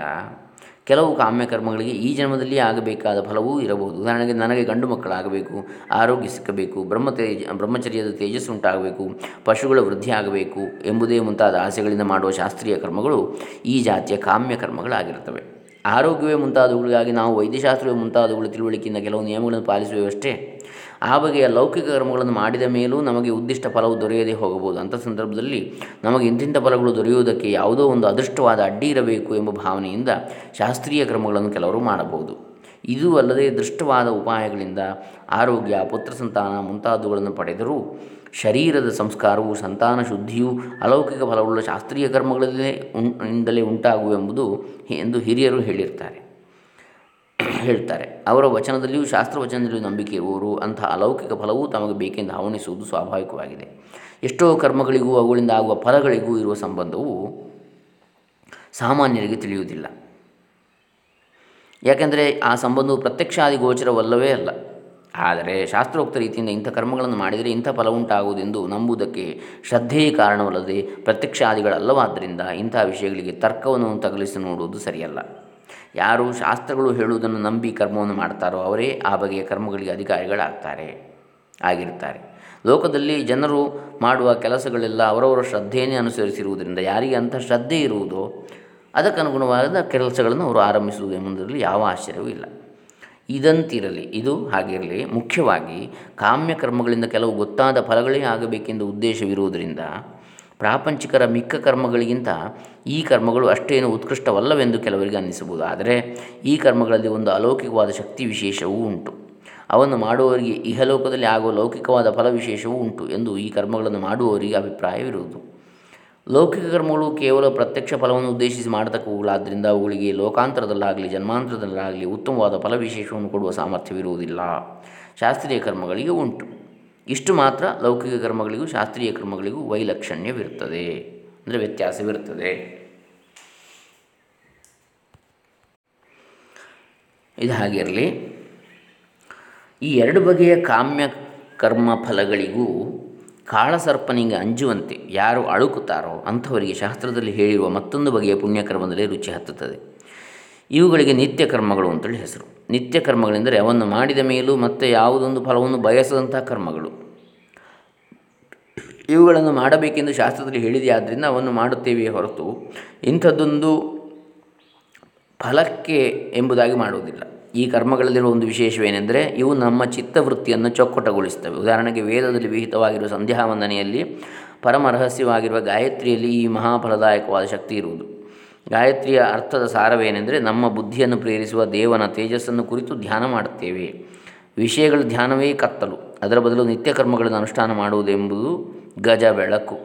ಕೆಲವು ಕಾಮ್ಯಕರ್ಮಗಳಿಗೆ ಈ ಜನ್ಮದಲ್ಲಿ ಆಗಬೇಕಾದ ಫಲವೂ ಇರಬಹುದು. ಉದಾಹರಣೆಗೆ ನನಗೆ ಗಂಡು ಮಕ್ಕಳಾಗಬೇಕು, ಆರೋಗ್ಯ ಸಿಕ್ಕಬೇಕು ಬ್ರಹ್ಮ ತೇಜ ಬ್ರಹ್ಮಚರ್ಯದ ತೇಜಸ್ಸು ಉಂಟಾಗಬೇಕು, ಪಶುಗಳ ವೃದ್ಧಿ ಆಗಬೇಕು ಎಂಬುದೇ ಮುಂತಾದ ಆಸೆಗಳಿಂದ ಮಾಡುವ ಶಾಸ್ತ್ರೀಯ ಕರ್ಮಗಳು ಈ ಜಾತಿಯ ಕಾಮ್ಯ ಕರ್ಮಗಳಾಗಿರುತ್ತವೆ ಆರೋಗ್ಯವೇ ಮುಂತಾದವುಗಳಿಗಾಗಿ ನಾವು ವೈದ್ಯಶಾಸ್ತ್ರವೇ ಮುಂತಾದವುಗಳ ತಿಳುವಳಿಕೆಯಿಂದ ಕೆಲವು ನಿಯಮಗಳನ್ನು ಪಾಲಿಸುವಷ್ಟೇ ಆ ಬಗೆಯ ಲೌಕಿಕ ಕರ್ಮಗಳನ್ನು ಮಾಡಿದ ಮೇಲೂ ನಮಗೆ ಉದ್ದಿಷ್ಟ ಫಲವು ದೊರೆಯದೇ ಹೋಗಬಹುದು. ಅಂಥ ಸಂದರ್ಭದಲ್ಲಿ ನಮಗೆ ಇಂತಿಂಥ ಫಲಗಳು ದೊರೆಯುವುದಕ್ಕೆ ಯಾವುದೋ ಒಂದು ಅದೃಷ್ಟವಾದ ಅಡ್ಡಿ ಇರಬೇಕು ಎಂಬ ಭಾವನೆಯಿಂದ ಶಾಸ್ತ್ರೀಯ ಕ್ರಮಗಳನ್ನು ಕೆಲವರು ಮಾಡಬಹುದು. ಇದು ಅಲ್ಲದೆ ದೃಷ್ಟವಾದ ಉಪಾಯಗಳಿಂದ ಆರೋಗ್ಯ, ಪುತ್ರ ಸಂತಾನ ಮುಂತಾದವುಗಳನ್ನು ಪಡೆದರೂ ಶರೀರದ ಸಂಸ್ಕಾರವು, ಸಂತಾನ ಶುದ್ಧಿಯು ಅಲೌಕಿಕ ಫಲವುಳ್ಳ ಶಾಸ್ತ್ರೀಯ ಕರ್ಮಗಳಲ್ಲೇ ಇಂದಲೇ ಉಂಟಾಗುವೆಂಬುದು ಎಂದು ಹಿರಿಯರು ಹೇಳಿರ್ತಾರೆ. ಹೇಳ್ತಾರೆ. ಅವರ ವಚನದಲ್ಲಿಯೂ ಶಾಸ್ತ್ರವಚನದಲ್ಲಿಯೂ ನಂಬಿಕೆ ಇರುವವರು, ಅಂತಹ ಅಲೌಕಿಕ ಫಲವೂ ತಮಗೆ ಬೇಕೆಂದು ಹವಣಿಸುವುದು ಸ್ವಾಭಾವಿಕವಾಗಿದೆ. ಎಷ್ಟೋ ಕರ್ಮಗಳಿಗೂ, ಅವುಗಳಿಂದ ಆಗುವ ಫಲಗಳಿಗೂ ಇರುವ ಸಂಬಂಧವು ಸಾಮಾನ್ಯರಿಗೆ ತಿಳಿಯುವುದಿಲ್ಲ. ಯಾಕೆಂದರೆ, ಆ ಸಂಬಂಧವು ಪ್ರತ್ಯಕ್ಷಾದಿ ಗೋಚರವಲ್ಲವೇ ಅಲ್ಲ. ಆದರೆ, ಶಾಸ್ತ್ರೋಕ್ತ ರೀತಿಯಿಂದ ಇಂಥ ಕರ್ಮಗಳನ್ನು ಮಾಡಿದರೆ ಇಂಥ ಫಲ ಉಂಟಾಗುವುದೆಂದು ನಂಬುವುದಕ್ಕೆ ಶ್ರದ್ಧೆಯೇ ಕಾರಣವಲ್ಲದೆ ಪ್ರತ್ಯಕ್ಷಾದಿಗಳಲ್ಲವಾದ್ದರಿಂದ ಇಂಥ ವಿಷಯಗಳಿಗೆ ತರ್ಕವನ್ನು ತಗಲಿಸಿ ನೋಡುವುದು ಸರಿಯಲ್ಲ. ಯಾರು ಶಾಸ್ತ್ರಗಳು ಹೇಳುವುದನ್ನು ನಂಬಿ ಕರ್ಮವನ್ನು ಮಾಡ್ತಾರೋ ಅವರೇ ಆ ಬಗೆಯ ಕರ್ಮಗಳಿಗೆ ಅಧಿಕಾರಿಗಳಾಗ್ತಾರೆ, ಆಗಿರ್ತಾರೆ. ಲೋಕದಲ್ಲಿ ಜನರು ಮಾಡುವ ಕೆಲಸಗಳೆಲ್ಲ ಅವರವರ ಶ್ರದ್ಧೆಯನ್ನೇ ಅನುಸರಿಸಿರುವುದರಿಂದ ಯಾರಿಗೆ ಅಂಥ ಶ್ರದ್ಧೆ ಇರುವುದೋ ಅದಕ್ಕನುಗುಣವಾದ ಕೆಲಸಗಳನ್ನು ಅವರು ಆರಂಭಿಸುವುದು ಎಂಬುದರಲ್ಲಿ ಯಾವ ಆಶ್ಚರ್ಯವೂ ಇಲ್ಲ. ಇದಂತಿರಲಿ, ಇದು ಹಾಗಿರಲಿ, ಮುಖ್ಯವಾಗಿ ಕಾಮ್ಯ ಕರ್ಮಗಳಿಂದ ಕೆಲವು ಗೊತ್ತಾದ ಫಲಗಳೇ ಆಗಬೇಕೆಂದು ಉದ್ದೇಶವಿರುವುದರಿಂದ ಪ್ರಾಪಂಚಿಕರ ಮಿಕ್ಕ ಕರ್ಮಗಳಿಗಿಂತ ಈ ಕರ್ಮಗಳು ಅಷ್ಟೇನು ಉತ್ಕೃಷ್ಟವಲ್ಲವೆಂದು ಕೆಲವರಿಗೆ ಅನ್ನಿಸಬಹುದು. ಆದರೆ ಈ ಕರ್ಮಗಳಲ್ಲಿ ಒಂದು ಅಲೌಕಿಕವಾದ ಶಕ್ತಿ ವಿಶೇಷವೂ ಉಂಟು. ಅವನ್ನು ಮಾಡುವವರಿಗೆ ಇಹಲೋಕದಲ್ಲಿ ಆಗುವ ಲೌಕಿಕವಾದ ಫಲ ವಿಶೇಷವೂ ಉಂಟು ಎಂದು ಈ ಕರ್ಮಗಳನ್ನು ಮಾಡುವವರಿಗೆ ಅಭಿಪ್ರಾಯವಿರುವುದು. ಲೌಕಿಕ ಕರ್ಮಗಳು ಕೇವಲ ಪ್ರತ್ಯಕ್ಷ ಫಲವನ್ನು ಉದ್ದೇಶಿಸಿ ಮಾಡತಕ್ಕವುಗಳಾದ್ದರಿಂದ ಅವುಗಳಿಗೆ ಲೋಕಾಂತರದಲ್ಲಾಗಲಿ, ಜನ್ಮಾಂತರದಲ್ಲಾಗಲಿ ಉತ್ತಮವಾದ ಫಲವಿಶೇಷವನ್ನು ಕೊಡುವ ಸಾಮರ್ಥ್ಯವಿರುವುದಿಲ್ಲ. ಶಾಸ್ತ್ರೀಯ ಕರ್ಮಗಳಿಗೆ ಉಂಟು. ಇಷ್ಟು ಮಾತ್ರ ಲೌಕಿಕ ಕರ್ಮಗಳಿಗೂ, ಶಾಸ್ತ್ರೀಯ ಕರ್ಮಗಳಿಗೂ ವೈಲಕ್ಷಣ್ಯವಿರುತ್ತದೆ. ಅಂದರೆ ವ್ಯತ್ಯಾಸವಿರುತ್ತದೆ. ಇದು ಹಾಗಿರಲಿ. ಈ ಎರಡು ಬಗೆಯ ಕಾಮ್ಯ ಕರ್ಮ ಫಲಗಳಿಗೂ ಕಾಳಸರ್ಪನಿಗೆ ಅಂಜುವಂತೆ ಯಾರು ಅಳುಕುತ್ತಾರೋ ಅಂಥವರಿಗೆ ಶಾಸ್ತ್ರದಲ್ಲಿ ಹೇಳಿರುವ ಮತ್ತೊಂದು ಬಗೆಯ ಪುಣ್ಯಕರ್ಮದಲ್ಲಿ ರುಚಿ ಹತ್ತುತ್ತದೆ. ಇವುಗಳಿಗೆ ನಿತ್ಯ ಕರ್ಮಗಳು ಅಂತೇಳಿ ಹೆಸರು. ನಿತ್ಯ ಕರ್ಮಗಳೆಂದರೆ ಅವನ್ನು ಮಾಡಿದ ಮೇಲೂ ಮತ್ತೆ ಯಾವುದೊಂದು ಫಲವನ್ನು ಬಯಸದಂತಹ ಕರ್ಮಗಳು. ಇವುಗಳನ್ನು ಮಾಡಬೇಕೆಂದು ಶಾಸ್ತ್ರದಲ್ಲಿ ಹೇಳಿದೆ ಆದ್ದರಿಂದ ಅವನ್ನು ಮಾಡುತ್ತೇವೆಯೇ ಹೊರತು ಇಂಥದ್ದೊಂದು ಫಲಕ್ಕೆ ಎಂಬುದಾಗಿ ಮಾಡುವುದಿಲ್ಲ. ಈ ಕರ್ಮಗಳಲ್ಲಿರುವ ಒಂದು ವಿಶೇಷವೇನೆಂದರೆ ಇವು ನಮ್ಮ ಚಿತ್ತವೃತ್ತಿಯನ್ನು ಚೊಕ್ಕಟಗೊಳಿಸ್ತವೆ ಉದಾಹರಣೆಗೆ ವೇದದಲ್ಲಿ ವಿಹಿತವಾಗಿರುವ ಸಂಧ್ಯಾ ವಂದನೆಯಲ್ಲಿ ಪರಮ ರಹಸ್ಯವಾಗಿರುವ ಗಾಯತ್ರಿಯಲ್ಲಿ ಈ ಮಹಾಫಲದಾಯಕವಾದ ಶಕ್ತಿ ಇರುವುದು. ಗಾಯತ್ರಿಯ ಅರ್ಥದ ಸಾರವೇನೆಂದರೆ ನಮ್ಮ ಬುದ್ಧಿಯನ್ನು ಪ್ರೇರಿಸುವ ದೇವನ ತೇಜಸ್ಸನ್ನು ಕುರಿತು ಧ್ಯಾನ ಮಾಡುತ್ತೇವೆ. ವಿಷಯಗಳ ಧ್ಯಾನವೇ ಕತ್ತಲು. ಅದರ ಬದಲು ನಿತ್ಯ ಕರ್ಮಗಳನ್ನು ಅನುಷ್ಠಾನ ಮಾಡುವುದೆಂಬುದು ಗಜ ಬೆಳಕು.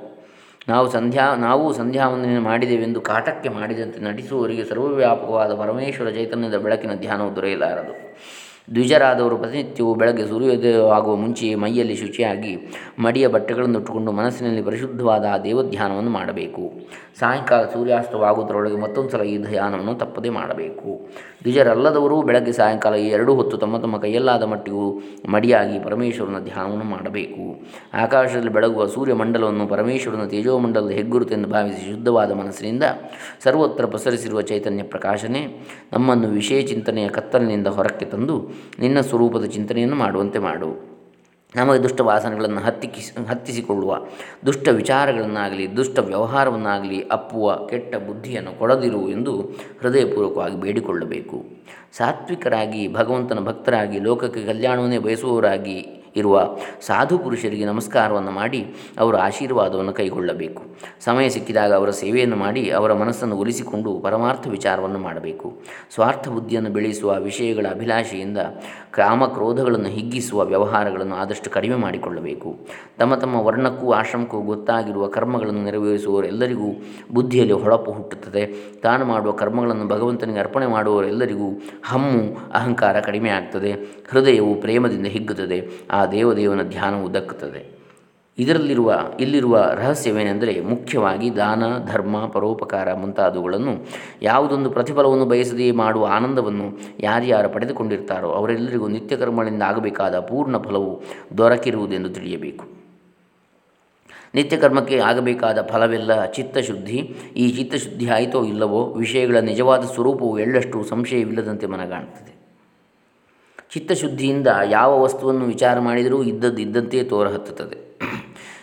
ನಾವು ಸಂಧ್ಯಾ, ನಾವು ಸಂಧ್ಯಾವಂದನೆಯನ್ನು ಮಾಡಿದೆವೆಂದು ಕಾಟಕ್ಕೆ ಮಾಡಿದಂತೆ ನಟಿಸುವವರಿಗೆ ಸರ್ವವ್ಯಾಪಕವಾದ ಪರಮೇಶ್ವರ ಚೈತನ್ಯದ ಬೆಳಕಿನ ಧ್ಯಾನವು ದೊರೆಯಲಾರದು. ದ್ವಿಜರಾದವರು ಪ್ರತಿನಿತ್ಯವೂ ಬೆಳಗ್ಗೆ ಸೂರ್ಯೋದಯವಾಗುವ ಮುಂಚೆಯೇ ಮೈಯಲ್ಲಿ ಶುಚಿಯಾಗಿ ಮಡಿಯ ಬಟ್ಟೆಗಳನ್ನು ಇಟ್ಟುಕೊಂಡು ಮನಸ್ಸಿನಲ್ಲಿ ಪರಿಶುದ್ಧವಾದ ಆ ದೇವಧ್ಯಾನವನ್ನು ಮಾಡಬೇಕು. ಸಾಯಂಕಾಲ ಸೂರ್ಯಾಸ್ತವಾಗುವುದರೊಳಗೆ ಮತ್ತೊಂದು ಸಲ ಈ ಧ್ಯಾನವನ್ನು ತಪ್ಪದೇ ಮಾಡಬೇಕು. ದ್ವಿಜರಲ್ಲದವರು ಬೆಳಗ್ಗೆ ಸಾಯಂಕಾಲ ಈ ಎರಡೂ ಹೊತ್ತು ತಮ್ಮ ತಮ್ಮ ಕೈಯಲ್ಲಾದ ಮಟ್ಟಿಗೂ ಮಡಿಯಾಗಿ ಪರಮೇಶ್ವರನ ಧ್ಯಾನವನ್ನು ಮಾಡಬೇಕು. ಆಕಾಶದಲ್ಲಿ ಬೆಳಗುವ ಸೂರ್ಯಮಂಡಲವನ್ನು ಪರಮೇಶ್ವರನ ತೇಜೋಮಂಡಲದ ಹೆಗ್ಗುರುತೆಂದು ಭಾವಿಸಿ ಶುದ್ಧವಾದ ಮನಸ್ಸಿನಿಂದ ಸರ್ವತ್ರ ಪಸರಿಸಿರುವ ಚೈತನ್ಯ ಪ್ರಕಾಶನೆ ನಮ್ಮನ್ನು ವಿಷಯ ಚಿಂತನೆಯ ಕತ್ತಲಿನಿಂದ ಹೊರಕ್ಕೆ ತಂದು ನಿನ್ನ ಸ್ವರೂಪದ ಚಿಂತನೆಯನ್ನು ಮಾಡುವಂತೆ ಮಾಡು. ನಮಗೆ ದುಷ್ಟ ವಾಸನೆಗಳನ್ನು ಹತ್ತಿಕ್ಕಿಸಿ ಹತ್ತಿಸಿಕೊಳ್ಳುವ ದುಷ್ಟ ವಿಚಾರಗಳನ್ನಾಗಲಿ, ದುಷ್ಟ ವ್ಯವಹಾರವನ್ನಾಗಲಿ ಅಪ್ಪುವ ಕೆಟ್ಟ ಬುದ್ಧಿಯನ್ನು ಕೊಡದಿರು ಎಂದು ಹೃದಯಪೂರ್ವಕವಾಗಿ ಬೇಡಿಕೊಳ್ಳಬೇಕು. ಸಾತ್ವಿಕರಾಗಿ, ಭಗವಂತನ ಭಕ್ತರಾಗಿ, ಲೋಕಕ್ಕೆ ಕಲ್ಯಾಣವನ್ನೇ ಬಯಸುವವರಾಗಿ ಇರುವ ಸಾಧು ಪುರುಷರಿಗೆ ನಮಸ್ಕಾರವನ್ನು ಮಾಡಿ ಅವರ ಆಶೀರ್ವಾದವನ್ನು ಕೈಗೊಳ್ಳಬೇಕು. ಸಮಯ ಸಿಕ್ಕಿದಾಗ ಅವರ ಸೇವೆಯನ್ನು ಮಾಡಿ ಅವರ ಮನಸ್ಸನ್ನು ಒಲಿಸಿಕೊಂಡು ಪರಮಾರ್ಥ ವಿಚಾರವನ್ನು ಮಾಡಬೇಕು. ಸ್ವಾರ್ಥ ಬುದ್ಧಿಯನ್ನು ಬೆಳೆಸುವ ವಿಷಯಗಳ ಅಭಿಲಾಷೆಯಿಂದ ಕಾಮ ಕ್ರೋಧಗಳನ್ನು ಹಿಗ್ಗಿಸುವ ವ್ಯವಹಾರಗಳನ್ನು ಆದಷ್ಟು ಕಡಿಮೆ ಮಾಡಿಕೊಳ್ಳಬೇಕು. ತಮ್ಮ ತಮ್ಮ ವರ್ಣಕ್ಕೂ ಆಶ್ರಮಕ್ಕೂ ಗೊತ್ತಾಗಿರುವ ಕರ್ಮಗಳನ್ನು ನೆರವೇರಿಸುವವರೆಲ್ಲರಿಗೂ ಬುದ್ಧಿಯಲ್ಲಿ ಹೊಳಪು ಹುಟ್ಟುತ್ತದೆ. ತಾನು ಮಾಡುವ ಕರ್ಮಗಳನ್ನು ಭಗವಂತನಿಗೆ ಅರ್ಪಣೆ ಮಾಡುವವರೆಲ್ಲರಿಗೂ ಹಮ್ಮು ಅಹಂಕಾರ ಕಡಿಮೆ ಆಗ್ತದೆ ಹೃದಯವು ಪ್ರೇಮದಿಂದ ಹಿಗ್ಗುತ್ತದೆ. ಆ ದೇವದೇವನ ಧ್ಯಾನವು ದಕ್ಕುತ್ತದೆ ಇದರಲ್ಲಿರುವ, ಇಲ್ಲಿರುವ ರಹಸ್ಯವೇನೆಂದರೆ ಮುಖ್ಯವಾಗಿ ದಾನ, ಧರ್ಮ, ಪರೋಪಕಾರ ಮುಂತಾದವುಗಳನ್ನು ಯಾವುದೊಂದು ಪ್ರತಿಫಲವನ್ನು ಬಯಸದೆಯೇ ಮಾಡುವ ಆನಂದವನ್ನು ಯಾರ್ಯಾರು ಪಡೆದುಕೊಂಡಿರ್ತಾರೋ ಅವರೆಲ್ಲರಿಗೂ ನಿತ್ಯಕರ್ಮಗಳಿಂದ ಆಗಬೇಕಾದ ಪೂರ್ಣ ಫಲವು ದೊರಕಿರುವುದೆಂದು ತಿಳಿಯಬೇಕು. ನಿತ್ಯಕರ್ಮಕ್ಕೆ ಆಗಬೇಕಾದ ಫಲವೆಲ್ಲ ಚಿತ್ತಶುದ್ಧಿ. ಈ ಚಿತ್ತಶುದ್ಧಿ ಆಯಿತೋ ಇಲ್ಲವೋ, ವಿಷಯಗಳ ನಿಜವಾದ ಸ್ವರೂಪವು ಎಳ್ಳಷ್ಟು ಸಂಶಯವಿಲ್ಲದಂತೆ ಮನಗಾಣುತ್ತದೆ. ಚಿತ್ತಶುದ್ಧಿಯಿಂದ ಯಾವ ವಸ್ತುವನ್ನು ವಿಚಾರ ಮಾಡಿದರೂ ಇದ್ದದ್ದು ಇದ್ದಂತೆ ತೋರ ಹತ್ತುತ್ತದೆ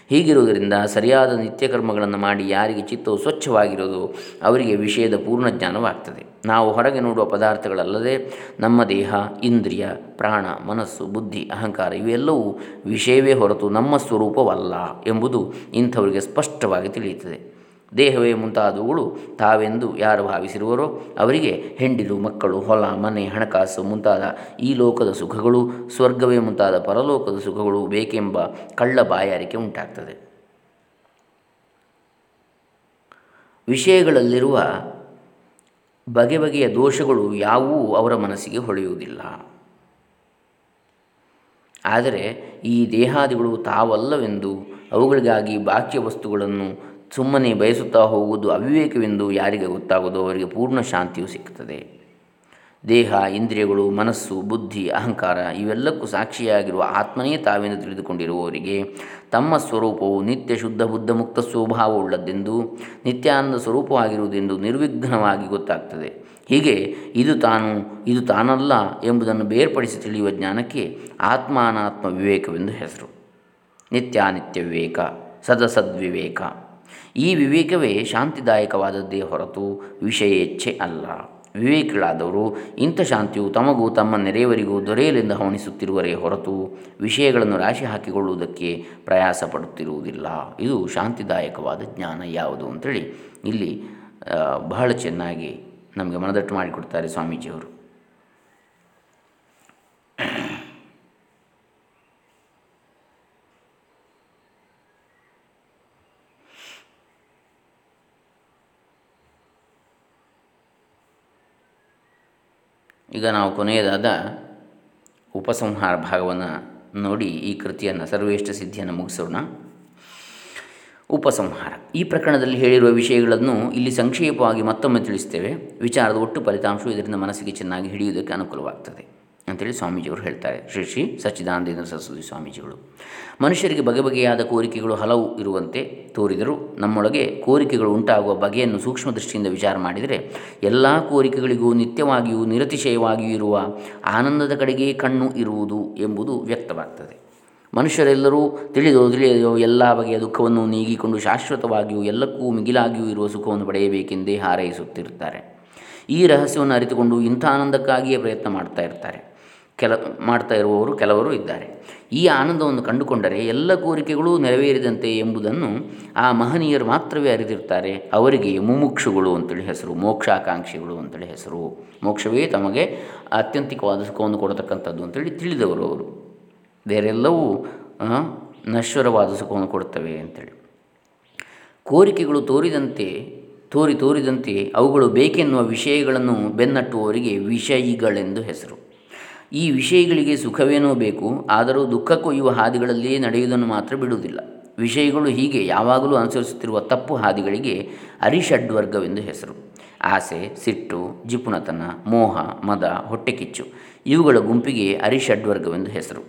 ಹೀಗಿರುವುದರಿಂದ ಸರಿಯಾದ ನಿತ್ಯಕರ್ಮಗಳನ್ನು ಮಾಡಿ ಯಾರಿಗೆ ಚಿತ್ತವು ಸ್ವಚ್ಛವಾಗಿರೋದು ಅವರಿಗೆ ವಿಷಯದ ಪೂರ್ಣ ಜ್ಞಾನವಾಗ್ತದೆ. ನಾವು ಹೊರಗೆ ನೋಡುವ ಪದಾರ್ಥಗಳಲ್ಲದೆ ನಮ್ಮ ದೇಹ, ಇಂದ್ರಿಯ, ಪ್ರಾಣ, ಮನಸ್ಸು, ಬುದ್ಧಿ, ಅಹಂಕಾರ ಇವೆಲ್ಲವೂ ವಿಷಯವೇ ಹೊರತು ನಮ್ಮ ಸ್ವರೂಪವಲ್ಲ ಎಂಬುದು ಇಂಥವರಿಗೆ ಸ್ಪಷ್ಟವಾಗಿ ತಿಳಿಯುತ್ತದೆ. ದೇಹವೇ ಮುಂತಾದವುಗಳು ತಾವೆಂದು ಯಾರು ಭಾವಿಸಿರುವರೋ ಅವರಿಗೆ ಹೆಂಡಿಲು, ಮಕ್ಕಳು, ಹೊಲ, ಮನೆ, ಹಣಕಾಸು ಮುಂತಾದ ಈ ಲೋಕದ ಸುಖಗಳು, ಸ್ವರ್ಗವೇ ಮುಂತಾದ ಪರಲೋಕದ ಸುಖಗಳು ಬೇಕೆಂಬ ಕಳ್ಳ ಬಾಯಾರಿಕೆ ಉಂಟಾಗ್ತದೆ. ವಿಷಯಗಳಲ್ಲಿರುವ ಬಗೆ ಬಗೆಯ ದೋಷಗಳು ಯಾವುವೂ ಅವರ ಮನಸ್ಸಿಗೆ ಹೊಳೆಯುವುದಿಲ್ಲ. ಆದರೆ ಈ ದೇಹಾದಿಗಳು ತಾವಲ್ಲವೆಂದು ಅವುಗಳಿಗಾಗಿ ಬಾಕ್ಯ ವಸ್ತುಗಳನ್ನು ಸುಮ್ಮನೆ ಬಯಸುತ್ತಾ ಹೋಗುವುದು ಅವಿವೇಕವೆಂದು ಯಾರಿಗೆ ಗೊತ್ತಾಗೋದು ಅವರಿಗೆ ಪೂರ್ಣ ಶಾಂತಿಯು ಸಿಗ್ತದೆ. ದೇಹ, ಇಂದ್ರಿಯಗಳು, ಮನಸ್ಸು, ಬುದ್ಧಿ, ಅಹಂಕಾರ ಇವೆಲ್ಲಕ್ಕೂ ಸಾಕ್ಷಿಯಾಗಿರುವ ಆತ್ಮನೇ ತಾವೆಂದು ತಿಳಿದುಕೊಂಡಿರುವವರಿಗೆ ತಮ್ಮ ಸ್ವರೂಪವು ನಿತ್ಯ ಶುದ್ಧ ಬುದ್ಧ ಮುಕ್ತ ಸ್ವಭಾವವುಳ್ಳದ್ದೆಂದು ನಿತ್ಯಾನಂದ ಸ್ವರೂಪವಾಗಿರುವುದೆಂದು ನಿರ್ವಿಘ್ನವಾಗಿ ಗೊತ್ತಾಗ್ತದೆ. ಹೀಗೆ ಇದು ತಾನು, ಇದು ತಾನಲ್ಲ ಎಂಬುದನ್ನು ಬೇರ್ಪಡಿಸಿ ತಿಳಿಯುವ ಜ್ಞಾನಕ್ಕೆ ಆತ್ಮಾನಾತ್ಮ ವಿವೇಕವೆಂದು ಹೆಸರು. ನಿತ್ಯಾನಿತ್ಯ ವಿವೇಕ, ಸದಸದ್ವಿವೇಕ. ಈ ವಿವೇಕವೇ ಶಾಂತಿದಾಯಕವಾದದ್ದೇ ಹೊರತು ವಿಷಯೇಚ್ಛೆ ಅಲ್ಲ. ವಿವೇಕಿಗಳಾದವರು ಇಂಥ ಶಾಂತಿಯು ತಮಗೂ ತಮ್ಮ ನೆರೆಯವರಿಗೂ ದೊರೆಯಲೆಂದು ಹವಣಿಸುತ್ತಿರುವರೇ ಹೊರತು ವಿಷಯಗಳನ್ನು ರಾಶಿ ಹಾಕಿಕೊಳ್ಳುವುದಕ್ಕೆ ಪ್ರಯಾಸ ಪಡುತ್ತಿರುವುದಿಲ್ಲ ಇದು ಶಾಂತಿದಾಯಕವಾದ ಜ್ಞಾನ ಯಾವುದು ಅಂಥೇಳಿ ಇಲ್ಲಿ ಬಹಳ ಚೆನ್ನಾಗಿ ನಮಗೆ ಮನದಟ್ಟು ಮಾಡಿಕೊಡ್ತಾರೆ ಸ್ವಾಮೀಜಿಯವರು. ಈಗ ನಾವು ಕೊನೆಯದಾದ ಉಪಸಂಹಾರ ಭಾಗವನ್ನು ನೋಡಿ ಈ ಕೃತಿಯನ್ನು ಸರ್ವೇಷ್ಟ ಸಿದ್ಧಿಯನ್ನು ಮುಗಿಸೋಣ. ಉಪಸಂಹಾರ. ಈ ಪ್ರಕರಣದಲ್ಲಿ ಹೇಳಿರುವ ವಿಷಯಗಳನ್ನು ಇಲ್ಲಿ ಸಂಕ್ಷೇಪವಾಗಿ ಮತ್ತೊಮ್ಮೆ ತಿಳಿಸ್ತೇವೆ. ವಿಚಾರದ ಒಟ್ಟು ಫಲಿತಾಂಶವು ಇದರಿಂದ ಮನಸ್ಸಿಗೆ ಚೆನ್ನಾಗಿ ಹಿಡಿಯುವುದಕ್ಕೆ ಅನುಕೂಲವಾಗ್ತದೆ. ಅಂತೇಳಿ ಸ್ವಾಮೀಜಿಯವರು ಹೇಳ್ತಾರೆ. ಶ್ರೀ ಶ್ರೀ ಸಚ್ಚಿದಾನಂದೇಂದ್ರ ಸರಸ್ವತಿ ಸ್ವಾಮೀಜಿಗಳು. ಮನುಷ್ಯರಿಗೆ ಬಗೆ ಬಗೆಯಾದ ಕೋರಿಕೆಗಳು ಹಲವು ಇರುವಂತೆ ತೋರಿದರೂ. ನಮ್ಮೊಳಗೆ ಕೋರಿಕೆಗಳು ಉಂಟಾಗುವ ಬಗೆಯನ್ನು ಸೂಕ್ಷ್ಮ ದೃಷ್ಟಿಯಿಂದ ವಿಚಾರ ಮಾಡಿದರೆ ಎಲ್ಲ ಕೋರಿಕೆಗಳಿಗೂ ನಿತ್ಯವಾಗಿಯೂ ನಿರತಿಶಯವಾಗಿಯೂ ಇರುವ ಆನಂದದ ಕಡೆಗೆ ಕಣ್ಣು ಇರುವುದು ಎಂಬುದು ವ್ಯಕ್ತವಾಗ್ತದೆ. ಮನುಷ್ಯರೆಲ್ಲರೂ ತಿಳಿದೋ ತಿಳಿಯದೋ ಎಲ್ಲ ಬಗೆಯ ದುಃಖವನ್ನು ನೀಗಿಕೊಂಡು ಶಾಶ್ವತವಾಗಿಯೂ ಎಲ್ಲಕ್ಕೂ ಮಿಗಿಲಾಗಿಯೂ ಇರುವ ಸುಖವನ್ನು ಪಡೆಯಬೇಕೆಂದೇ ಹಾರೈಸುತ್ತಿರುತ್ತಾರೆ. ಈ ರಹಸ್ಯವನ್ನು ಅರಿತುಕೊಂಡು ಇಂಥ ಆನಂದಕ್ಕಾಗಿಯೇ ಪ್ರಯತ್ನ ಮಾಡ್ತಾ ಇರ್ತಾರೆ. ಕೆಲ ಮಾಡ್ತಾ ಇರುವವರು ಕೆಲವರು ಇದ್ದಾರೆ. ಈ ಆನಂದವನ್ನು ಕಂಡುಕೊಂಡರೆ ಎಲ್ಲ ಕೋರಿಕೆಗಳು ನೆರವೇರಿದಂತೆ ಎಂಬುದನ್ನು ಆ ಮಹನೀಯರು ಮಾತ್ರವೇ ಅರಿತಿರ್ತಾರೆ ಅವರಿಗೆ ಮುಮುಕ್ಷುಗಳು ಅಂತೇಳಿ ಹೆಸರು, ಮೋಕ್ಷಾಕಾಂಕ್ಷಿಗಳು ಅಂತೇಳಿ ಹೆಸರು. ಮೋಕ್ಷವೇ ತಮಗೆ ಅತ್ಯಂತಿಕವಾದ ಸುಖವನ್ನು ಕೊಡತಕ್ಕಂಥದ್ದು ಅಂತೇಳಿ ತಿಳಿದವರು ಅವರು. ಬೇರೆಲ್ಲವೂ ನಶ್ವರವಾದ ಸುಖವನ್ನು ಕೊಡುತ್ತವೆ ಅಂತೇಳಿ. ಕೋರಿಕೆಗಳು ತೋರಿದಂತೆ, ತೋರಿ ತೋರಿದಂತೆ ಅವುಗಳು ಬೇಕೆನ್ನುವ ವಿಷಯಗಳನ್ನು ಬೆನ್ನಟ್ಟುವವರಿಗೆ ವಿಷಯಿಗಳೆಂದು ಹೆಸರು. ಈ ವಿಷಯಗಳಿಗೆ ಸುಖವೇನೋ ಬೇಕು, ಆದರೂ ದುಃಖ ಕೊಯ್ಯುವ ಹಾದಿಗಳಲ್ಲಿಯೇ ನಡೆಯುವುದನ್ನು ಮಾತ್ರ ಬಿಡುವುದಿಲ್ಲ. ವಿಷಯಗಳು ಹೀಗೆ ಯಾವಾಗಲೂ ಅನುಸರಿಸುತ್ತಿರುವ ತಪ್ಪು ಹಾದಿಗಳಿಗೆ ಅರಿಷಡ್ವರ್ಗವೆಂದು ಹೆಸರು. ಆಸೆ, ಸಿಟ್ಟು, ಜಿಪುಣತನ, ಮೋಹ, ಮದ, ಹೊಟ್ಟೆಕಿಚ್ಚು, ಇವುಗಳ ಗುಂಪಿಗೆ ಅರಿಷಡ್ವರ್ಗವೆಂದು ಹೆಸರು.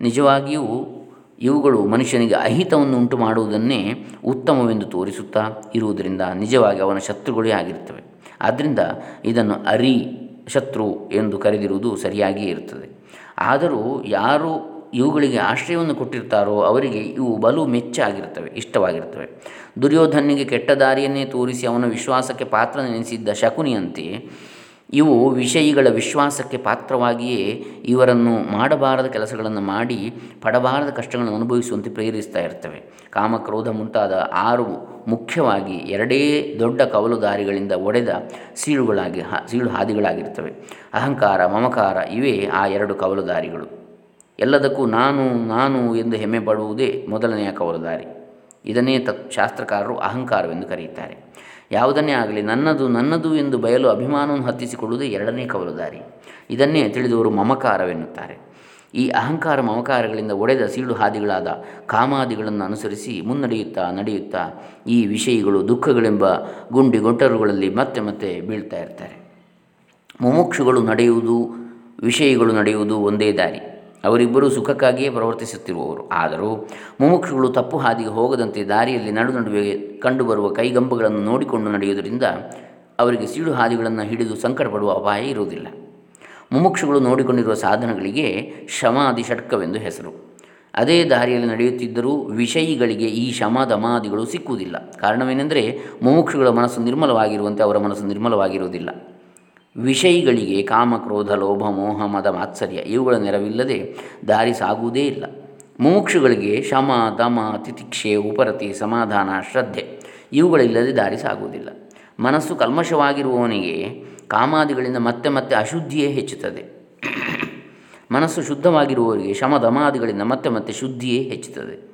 ನಿಜವಾಗಿಯೂ ಇವುಗಳು ಮನುಷ್ಯನಿಗೆ ಅಹಿತವನ್ನು ಉಂಟು ಮಾಡುವುದನ್ನೇ ಉತ್ತಮವೆಂದು ತೋರಿಸುತ್ತಾ ಇರುವುದರಿಂದ ನಿಜವಾಗಿ ಅವನ ಶತ್ರುಗಳೇ ಆಗಿರುತ್ತವೆ. ಆದ್ದರಿಂದ ಇದನ್ನು ಅರಿ ಶತ್ರು ಎಂದು ಕರೆದಿರುವುದು ಸರಿಯಾಗಿಯೇ ಇರುತ್ತದೆ. ಆದರೂ ಯಾರು ಇವುಗಳಿಗೆ ಆಶ್ರಯವನ್ನು ಕೊಟ್ಟಿರ್ತಾರೋ ಅವರಿಗೆ ಇವು ಬಲು ಮೆಚ್ಚಾಗಿರ್ತವೆ ಇಷ್ಟವಾಗಿರ್ತವೆ ದುರ್ಯೋಧನಿಗೆ ಕೆಟ್ಟ ದಾರಿಯನ್ನೇ ತೋರಿಸಿ ಅವನ ವಿಶ್ವಾಸಕ್ಕೆ ಪಾತ್ರ ನೆನೆಸಿದ್ದ ಶಕುನಿಯಂತೆ ಇವು ವಿಷಯಿಗಳ ವಿಶ್ವಾಸಕ್ಕೆ ಪಾತ್ರವಾಗಿಯೇ ಇವರನ್ನು ಮಾಡಬಾರದ ಕೆಲಸಗಳನ್ನು ಮಾಡಿ ಪಡಬಾರದ ಕಷ್ಟಗಳನ್ನು ಅನುಭವಿಸುವಂತೆ ಪ್ರೇರಿಸ್ತಾ ಇರ್ತವೆ. ಕಾಮಕ್ರೋಧ ಮುಂತಾದ ಆರು ಮುಖ್ಯವಾಗಿ ಎರಡೇ ದೊಡ್ಡ ಕವಲುದಾರಿಗಳಿಂದ ಒಡೆದ ಸೀಳುಗಳಾಗಿ ಸೀಳು ಹಾದಿಗಳಾಗಿರ್ತವೆ. ಅಹಂಕಾರ, ಮಮಕಾರ ಇವೇ ಆ ಎರಡು ಕವಲುದಾರಿಗಳು. ಎಲ್ಲದಕ್ಕೂ ನಾನು ನಾನು ಎಂದು ಹೆಮ್ಮೆ ಪಡುವುದೇ ಮೊದಲನೆಯ ಕವಲು ದಾರಿ ಇದನ್ನೇ ತತ್ ಶಾಸ್ತ್ರಕಾರರು ಅಹಂಕಾರವೆಂದು ಕರೆಯುತ್ತಾರೆ. ಯಾವುದನ್ನೇ ಆಗಲಿ ನನ್ನದು ನನ್ನದು ಎಂದು ಬಯಲು ಅಭಿಮಾನವನ್ನು ಹತ್ತಿಸಿಕೊಳ್ಳುವುದು ಎರಡನೇ ಕವಲು ದಾರಿ ಇದನ್ನೇ ತಿಳಿದವರು ಮಮಕಾರವೆನ್ನುತ್ತಾರೆ. ಈ ಅಹಂಕಾರ ಮಮಕಾರಗಳಿಂದ ಒಡೆದ ಸೀಳು ಹಾದಿಗಳಾದ ಕಾಮಾದಿಗಳನ್ನು ಅನುಸರಿಸಿ ಮುನ್ನಡೆಯುತ್ತಾ ನಡೆಯುತ್ತಾ ಈ ವಿಷಯಗಳು ದುಃಖಗಳೆಂಬ ಗುಂಡಿ ಗೊಂಟರುಗಳಲ್ಲಿ ಮತ್ತೆ ಮತ್ತೆ ಬೀಳ್ತಾ ಇರ್ತಾರೆ ಮುಮುಕ್ಷುಗಳು ನಡೆಯುವುದು, ವಿಷಯಗಳು ನಡೆಯುವುದು ಒಂದೇ ದಾರಿ. ಅವರಿಬ್ಬರೂ ಸುಖಕ್ಕಾಗಿಯೇ ಪ್ರವರ್ತಿಸುತ್ತಿರುವವರು. ಆದರೂ ಮುಮುಕ್ಷುಗಳು ತಪ್ಪು ಹಾದಿಗೆ ಹೋಗದಂತೆ ದಾರಿಯಲ್ಲಿ ನಡು ನಡುವೆ ಕಂಡುಬರುವ ಕೈಗಂಬಗಳನ್ನು ನೋಡಿಕೊಂಡು ನಡೆಯುವುದರಿಂದ ಅವರಿಗೆ ಸೀಳು ಹಾದಿಗಳನ್ನು ಹಿಡಿದು ಸಂಕಟಪಡುವ ಅಪಾಯ ಇರುವುದಿಲ್ಲ. ಮುಮುಕ್ಷುಗಳು ನೋಡಿಕೊಂಡಿರುವ ಸಾಧನಗಳಿಗೆ ಶಮಾದಿ ಷಟ್ಕವೆಂದು ಹೆಸರು. ಅದೇ ದಾರಿಯಲ್ಲಿ ನಡೆಯುತ್ತಿದ್ದರೂ ವಿಷಯಿಗಳಿಗೆ ಈ ಶಮ ದಮಾದಿಗಳು ಸಿಕ್ಕುವುದಿಲ್ಲ. ಕಾರಣವೇನೆಂದರೆ ಮುಮುಕ್ಷುಗಳ ಮನಸ್ಸು ನಿರ್ಮಲವಾಗಿರುವಂತೆ ಅವರ ಮನಸ್ಸು ನಿರ್ಮಲವಾಗಿರುವುದಿಲ್ಲ. ವಿಷಯಿಗಳಿಗೆ ಕಾಮ, ಕ್ರೋಧ, ಲೋಭ, ಮೋಹ, ಮದ ಮಾತ್ಸರ್ಯ ಇವುಗಳ ನೆರವಿಲ್ಲದೆ ದಾರಿ ಸಾಗುವುದೇ ಇಲ್ಲ. ಮುಮುಕ್ಷುಗಳಿಗೆ ಶಮ, ದಮ, ತಿತಿಕ್ಷೆ, ಉಪರತಿ, ಸಮಾಧಾನ, ಶ್ರದ್ಧೆ ಇವುಗಳಿಲ್ಲದೆ ದಾರಿ ಸಾಗುವುದಿಲ್ಲ. ಮನಸ್ಸು ಕಲ್ಮಶವಾಗಿರುವವನಿಗೆ ಕಾಮಾದಿಗಳಿಂದ ಮತ್ತೆ ಮತ್ತೆ ಅಶುದ್ಧಿಯೇ ಹೆಚ್ಚುತ್ತದೆ. ಮನಸ್ಸು ಶುದ್ಧವಾಗಿರುವವರಿಗೆ ಶಮ, ದಮಾದಿಗಳಿಂದ ಮತ್ತೆ ಮತ್ತೆ ಶುದ್ಧಿಯೇ ಹೆಚ್ಚುತ್ತದೆ.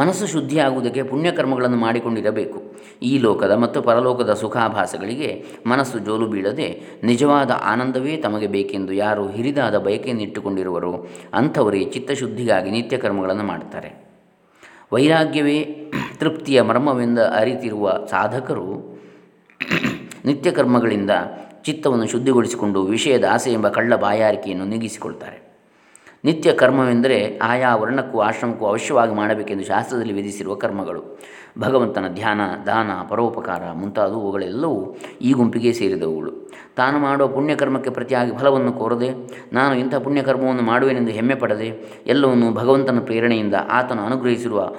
ಮನಸ್ಸು ಶುದ್ಧಿಯಾಗುವುದಕ್ಕೆ ಪುಣ್ಯಕರ್ಮಗಳನ್ನು ಮಾಡಿಕೊಂಡಿರಬೇಕು. ಈ ಲೋಕದ ಮತ್ತು ಪರಲೋಕದ ಸುಖಾಭಾಸಗಳಿಗೆ ಮನಸ್ಸು ಜೋಲು ಬೀಳದೆ ನಿಜವಾದ ಆನಂದವೇ ತಮಗೆ ಬೇಕೆಂದು ಯಾರು ಹಿರಿದಾದ ಬಯಕೆಯನ್ನಿಟ್ಟುಕೊಂಡಿರುವರೋ ಅಂಥವರೇ ಚಿತ್ತಶುದ್ಧಿಗಾಗಿ ನಿತ್ಯ ಕರ್ಮಗಳನ್ನು ಮಾಡ್ತಾರೆ ವೈರಾಗ್ಯವೇ ತೃಪ್ತಿಯ ಮರ್ಮವೆಂದು ಅರಿತಿರುವ ಸಾಧಕರು ನಿತ್ಯಕರ್ಮಗಳಿಂದ ಚಿತ್ತವನ್ನು ಶುದ್ಧಿಗೊಳಿಸಿಕೊಂಡು ವಿಷಯದ ಆಸೆ ಎಂಬ ಕಳ್ಳ ಬಾಯಾರಿಕೆಯನ್ನು ನೀಗಿಸಿಕೊಳ್ತಾರೆ. ನಿತ್ಯ ಕರ್ಮವೆಂದರೆ ಆಯಾ ವರ್ಣಕ್ಕೂ ಆಶ್ರಮಕ್ಕೂ ಅವಶ್ಯವಾಗಿ ಮಾಡಬೇಕೆಂದು ಶಾಸ್ತ್ರದಲ್ಲಿ ವಿಧಿಸಿರುವ ಕರ್ಮಗಳು. ಭಗವಂತನ ಧ್ಯಾನ, ದಾನ, ಪರೋಪಕಾರ ಮುಂತಾದವುಗಳೆಲ್ಲವೂ ಈ ಗುಂಪಿಗೆ ಸೇರಿದವುಗಳು. ತಾನು ಮಾಡುವ ಪುಣ್ಯಕರ್ಮಕ್ಕೆ ಪ್ರತಿಯಾಗಿ ಫಲವನ್ನು ಕೋರದೆ, ನಾನು ಇಂಥ ಪುಣ್ಯಕರ್ಮವನ್ನು ಮಾಡುವೆನೆಂದು ಹೆಮ್ಮೆ ಪಡದೆ, ಎಲ್ಲವನ್ನು ಭಗವಂತನ ಪ್ರೇರಣೆಯಿಂದ ಆತನು ಅನುಗ್ರಹಿಸಿರುವ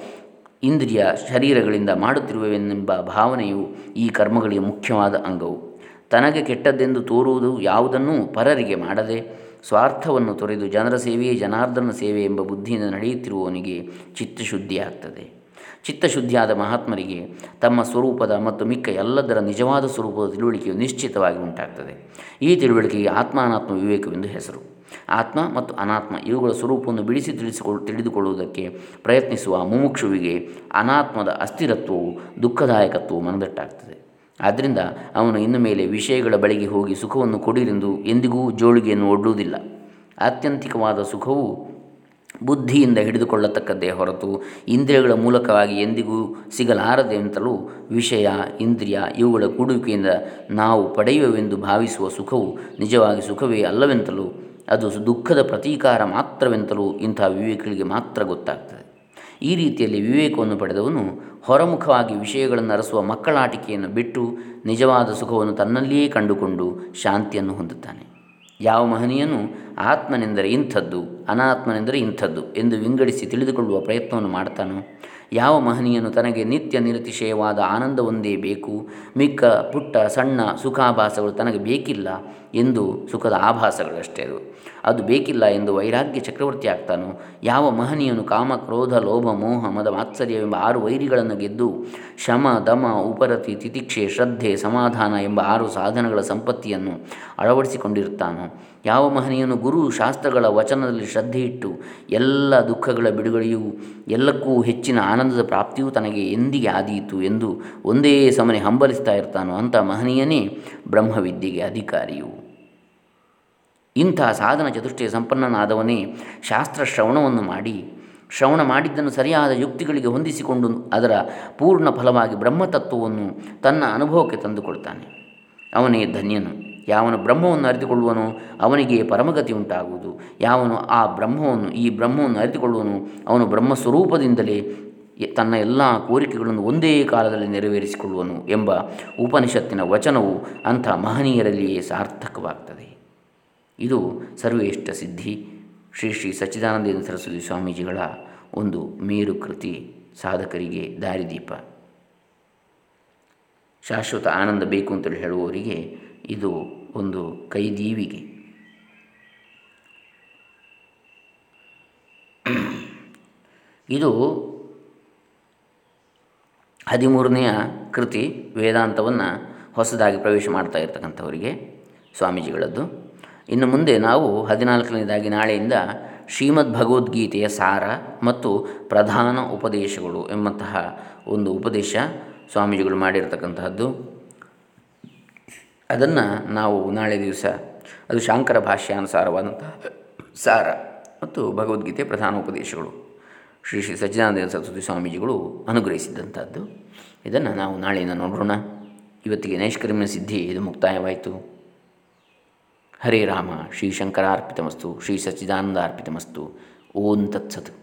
ಇಂದ್ರಿಯ ಶರೀರಗಳಿಂದ ಮಾಡುತ್ತಿರುವೆನೆಂಬ ಭಾವನೆಯು ಈ ಕರ್ಮಗಳಿಗೆ ಮುಖ್ಯವಾದ ಅಂಗವು. ತನಗೆ ಕೆಟ್ಟದ್ದೆಂದು ತೋರುವುದು ಯಾವುದನ್ನೂ ಪರರಿಗೆ ಮಾಡದೆ ಸ್ವಾರ್ಥವನ್ನು ತೊರೆದು ಜನರ ಸೇವೆಯೇ ಜನಾರ್ದನ ಸೇವೆ ಎಂಬ ಬುದ್ಧಿಯಿಂದ ನಡೆಯುತ್ತಿರುವವನಿಗೆ ಚಿತ್ತಶುದ್ಧಿಯಾಗ್ತದೆ. ಚಿತ್ತಶುದ್ಧಿಯಾದ ಮಹಾತ್ಮರಿಗೆ ತಮ್ಮ ಸ್ವರೂಪದ ಮತ್ತು ಮಿಕ್ಕ ಎಲ್ಲದರ ನಿಜವಾದ ಸ್ವರೂಪದ ತಿಳುವಳಿಕೆಯು ನಿಶ್ಚಿತವಾಗಿ ಉಂಟಾಗ್ತದೆ. ಈ ತಿಳುವಳಿಕೆಗೆ ಆತ್ಮಾನಾತ್ಮ ವಿವೇಕವೆಂದು ಹೆಸರು. ಆತ್ಮ ಮತ್ತು ಅನಾತ್ಮ ಇವುಗಳ ಸ್ವರೂಪವನ್ನು ಬಿಡಿಸಿ ತಿಳಿಸಿಕೊಳ್ಳು ತಿಳಿದುಕೊಳ್ಳುವುದಕ್ಕೆ ಪ್ರಯತ್ನಿಸುವ ಮುಮುಕ್ಷುವಿಗೆ ಅನಾತ್ಮದ ಅಸ್ಥಿರತ್ವವು ದುಃಖದಾಯಕತ್ವವು ಮನದಟ್ಟಾಗ್ತದೆ. ಆದ್ದರಿಂದ ಅವನು ಇನ್ನು ಮೇಲೆ ವಿಷಯಗಳ ಬಳಿಗೆ ಹೋಗಿ ಸುಖವನ್ನು ಕೊಡಿರೆಂದು ಎಂದಿಗೂ ಜೋಳಿಗೆಯನ್ನು ಒಡ್ಡುವುದಿಲ್ಲ. ಆತ್ಯಂತಿಕವಾದ ಸುಖವು ಬುದ್ಧಿಯಿಂದ ಹಿಡಿದುಕೊಳ್ಳತಕ್ಕದ್ದೇ ಹೊರತು ಇಂದ್ರಿಯಗಳ ಮೂಲಕವಾಗಿ ಎಂದಿಗೂ ಸಿಗಲಾರದೆಂತಲೂ ವಿಷಯ, ಇಂದ್ರಿಯ ಇವುಗಳ ಕೂಡುವಿಕೆಯಿಂದ ನಾವು ಪಡೆಯುವೆವೆಂದು ಭಾವಿಸುವ ಸುಖವು ನಿಜವಾಗಿ ಸುಖವೇ ಅಲ್ಲವೆಂತಲೂ ಅದು ದುಃಖದ ಪ್ರತೀಕಾರ ಮಾತ್ರವೆಂತಲೂ ಇಂಥ ವಿವೇಕಗಳಿಗೆ ಮಾತ್ರ ಗೊತ್ತಾಗ್ತದೆ. ಈ ರೀತಿಯಲ್ಲಿ ವಿವೇಕವನ್ನು ಪಡೆದವನು ಹೊರಮುಖವಾಗಿ ವಿಷಯಗಳನ್ನು ಅರಸುವ ಮಕ್ಕಳಾಟಿಕೆಯನ್ನು ಬಿಟ್ಟು ನಿಜವಾದ ಸುಖವನ್ನು ತನ್ನಲ್ಲಿಯೇ ಕಂಡುಕೊಂಡು ಶಾಂತಿಯನ್ನು ಹೊಂದುತ್ತಾನೆ. ಯಾವ ಮಹನೀಯನು ಆತ್ಮನೆಂದರೆ ಇಂಥದ್ದು, ಅನಾತ್ಮನೆಂದರೆ ಇಂಥದ್ದು ಎಂದು ವಿಂಗಡಿಸಿ ತಿಳಿದುಕೊಳ್ಳುವ ಪ್ರಯತ್ನವನ್ನು ಮಾಡ್ತಾನೋ ಯಾವ ಮಹನೀಯನು ತನಗೆ ನಿತ್ಯ ನಿರತಿಶಯವಾದ ಆನಂದವೊಂದೇ ಬೇಕು? ಮಿಕ್ಕ, ಪುಟ್ಟ, ಸಣ್ಣ ಸುಖಾಭಾಸಗಳು ತನಗೆ ಬೇಕಿಲ್ಲ ಎಂದು ಸುಖದ ಆಭಾಸಗಳಷ್ಟೇ ಅದು. ಅದು ಬೇಕಿಲ್ಲ ಎಂದು ವೈರಾಗ್ಯ ಚಕ್ರವರ್ತಿ ಆಗ್ತಾನೋ. ಯಾವ ಮಹನೀಯನು ಕಾಮ, ಕ್ರೋಧ, ಲೋಭ, ಮೋಹ, ಮದ ಮಾತ್ಸರ್ಯವೆಂಬ ಆರು ವೈರಿಗಳನ್ನು ಗೆದ್ದು ಶಮ, ದಮ, ಉಪರತಿ, ತಿತಿಕ್ಷೆ, ಶ್ರದ್ಧೆ, ಸಮಾಧಾನ ಎಂಬ ಆರು ಸಾಧನಗಳ ಸಂಪತ್ತಿಯನ್ನು ಅಳವಡಿಸಿಕೊಂಡಿರುತ್ತಾನೋ? ಯಾವ ಮಹನೀಯನು ಗುರು ಶಾಸ್ತ್ರಗಳ ವಚನದಲ್ಲಿ ಶ್ರದ್ಧೆ ಇಟ್ಟು ಎಲ್ಲ ದುಃಖಗಳ ಬಿಡುಗಡೆಯೂ ಎಲ್ಲಕ್ಕೂ ಹೆಚ್ಚಿನ ಆನಂದದ ಪ್ರಾಪ್ತಿಯೂ ತನಗೆ ಎಂದಿಗೆ ಆದೀತು ಎಂದು ಒಂದೇ ಸಮನೆ ಹಂಬಲಿಸ್ತಾ ಇರ್ತಾನೋ ಅಂಥ ಮಹನೀಯನೇ ಬ್ರಹ್ಮವಿದ್ಯೆಗೆ ಅಧಿಕಾರಿಯು. ಇಂಥ ಸಾಧನ ಚತುಷ್ಟಯ ಸಂಪನ್ನನಾದವನೇ ಶಾಸ್ತ್ರ ಶ್ರವಣವನ್ನು ಮಾಡಿ, ಶ್ರವಣ ಮಾಡಿದ್ದನ್ನು ಸರಿಯಾದ ಯುಕ್ತಿಗಳಿಗೆ ಹೊಂದಿಸಿಕೊಂಡು ಅದರ ಪೂರ್ಣ ಫಲವಾಗಿ ಬ್ರಹ್ಮತತ್ವವನ್ನು ತನ್ನ ಅನುಭವಕ್ಕೆ ತಂದುಕೊಳ್ತಾನೆ. ಅವನೇ ಧನ್ಯನು. ಯಾವನು ಬ್ರಹ್ಮವನ್ನು ಅರಿತುಕೊಳ್ಳುವನು, ಅವನಿಗೆ ಪರಮಗತಿ ಉಂಟಾಗುವುದು. ಯಾವನು ಆ ಬ್ರಹ್ಮವನ್ನು, ಈ ಬ್ರಹ್ಮವನ್ನು ಅರಿತುಕೊಳ್ಳುವನು, ಅವನು ಬ್ರಹ್ಮಸ್ವರೂಪದಿಂದಲೇ ತನ್ನ ಎಲ್ಲ ಕೋರಿಕೆಗಳನ್ನು ಒಂದೇ ಕಾಲದಲ್ಲಿ ನೆರವೇರಿಸಿಕೊಳ್ಳುವನು ಎಂಬ ಉಪನಿಷತ್ತಿನ ವಚನವು ಅಂಥ ಮಹನೀಯರಲ್ಲಿಯೇ ಸಾರ್ಥಕವಾಗ್ತದೆ. ಇದು ಸರ್ವೇಷ್ಟ ಸಿದ್ಧಿ. ಶ್ರೀ ಶ್ರೀ ಸಚ್ಚಿದಾನಂದೇಂದ್ರ ಸರಸ್ವತಿ ಸ್ವಾಮೀಜಿಗಳ ಒಂದು ಮೇರು ಕೃತಿ ಸಾಧಕರಿಗೆ ದಾರಿದೀಪ. ಶಾಶ್ವತ ಆನಂದ ಬೇಕು ಅಂತೇಳಿ ಹೇಳುವವರಿಗೆ ಇದು ಒಂದು ಕೈದೀವಿಗೆ. ಇದು ಹದಿಮೂರನೆಯ ಕೃತಿ ವೇದಾಂತವನ್ನು ಹೊಸದಾಗಿ ಪ್ರವೇಶ ಮಾಡ್ತಾ ಇರ್ತಕ್ಕಂಥವರಿಗೆ ಸ್ವಾಮೀಜಿಗಳದ್ದು. ಇನ್ನು ಮುಂದೆ ನಾವು ಹದಿನಾಲ್ಕನೇದಾಗಿ ನಾಳೆಯಿಂದ ಶ್ರೀಮದ್ ಭಗವದ್ಗೀತೆಯ ಸಾರ ಮತ್ತು ಪ್ರಧಾನ ಉಪದೇಶಗಳು ಎಂಬಂತಹ ಒಂದು ಉಪದೇಶ ಸ್ವಾಮೀಜಿಗಳು ಮಾಡಿರ್ತಕ್ಕಂತಹದ್ದು. ಅದನ್ನು ನಾವು ನಾಳೆ ದಿವಸ ಅದು ಶಾಂಕರ ಭಾಷ್ಯಾನುಸಾರವಾದಂತಹ ಸಾರ ಮತ್ತು ಭಗವದ್ಗೀತೆ ಪ್ರಧಾನ ಉಪದೇಶಗಳು ಶ್ರೀ ಶ್ರೀ ಸಚ್ಚಿದಾನಂದ ಸರಸ್ವತಿ ಸ್ವಾಮೀಜಿಗಳು ಅನುಗ್ರಹಿಸಿದಂಥದ್ದು ಇದನ್ನು ನಾವು ನಾಳೆಯಿಂದ ನೋಡೋಣ ಇವತ್ತಿಗೆ ನೈಷ್ಕರ್ಮ್ಯ ಸಿದ್ಧಿ, ಇದು ಮುಕ್ತಾಯವಾಯಿತು. ಹರೇ ರಾಮ, ಶ್ರೀ ಶಂಕರಾರ್ಪಿತಮಸ್ತು, ಶ್ರೀ ಸಚ್ಚಿದಾನಂದ ಅರ್ಪಿತಮಸ್ತು. ಓಂ ತತ್ಸತ್.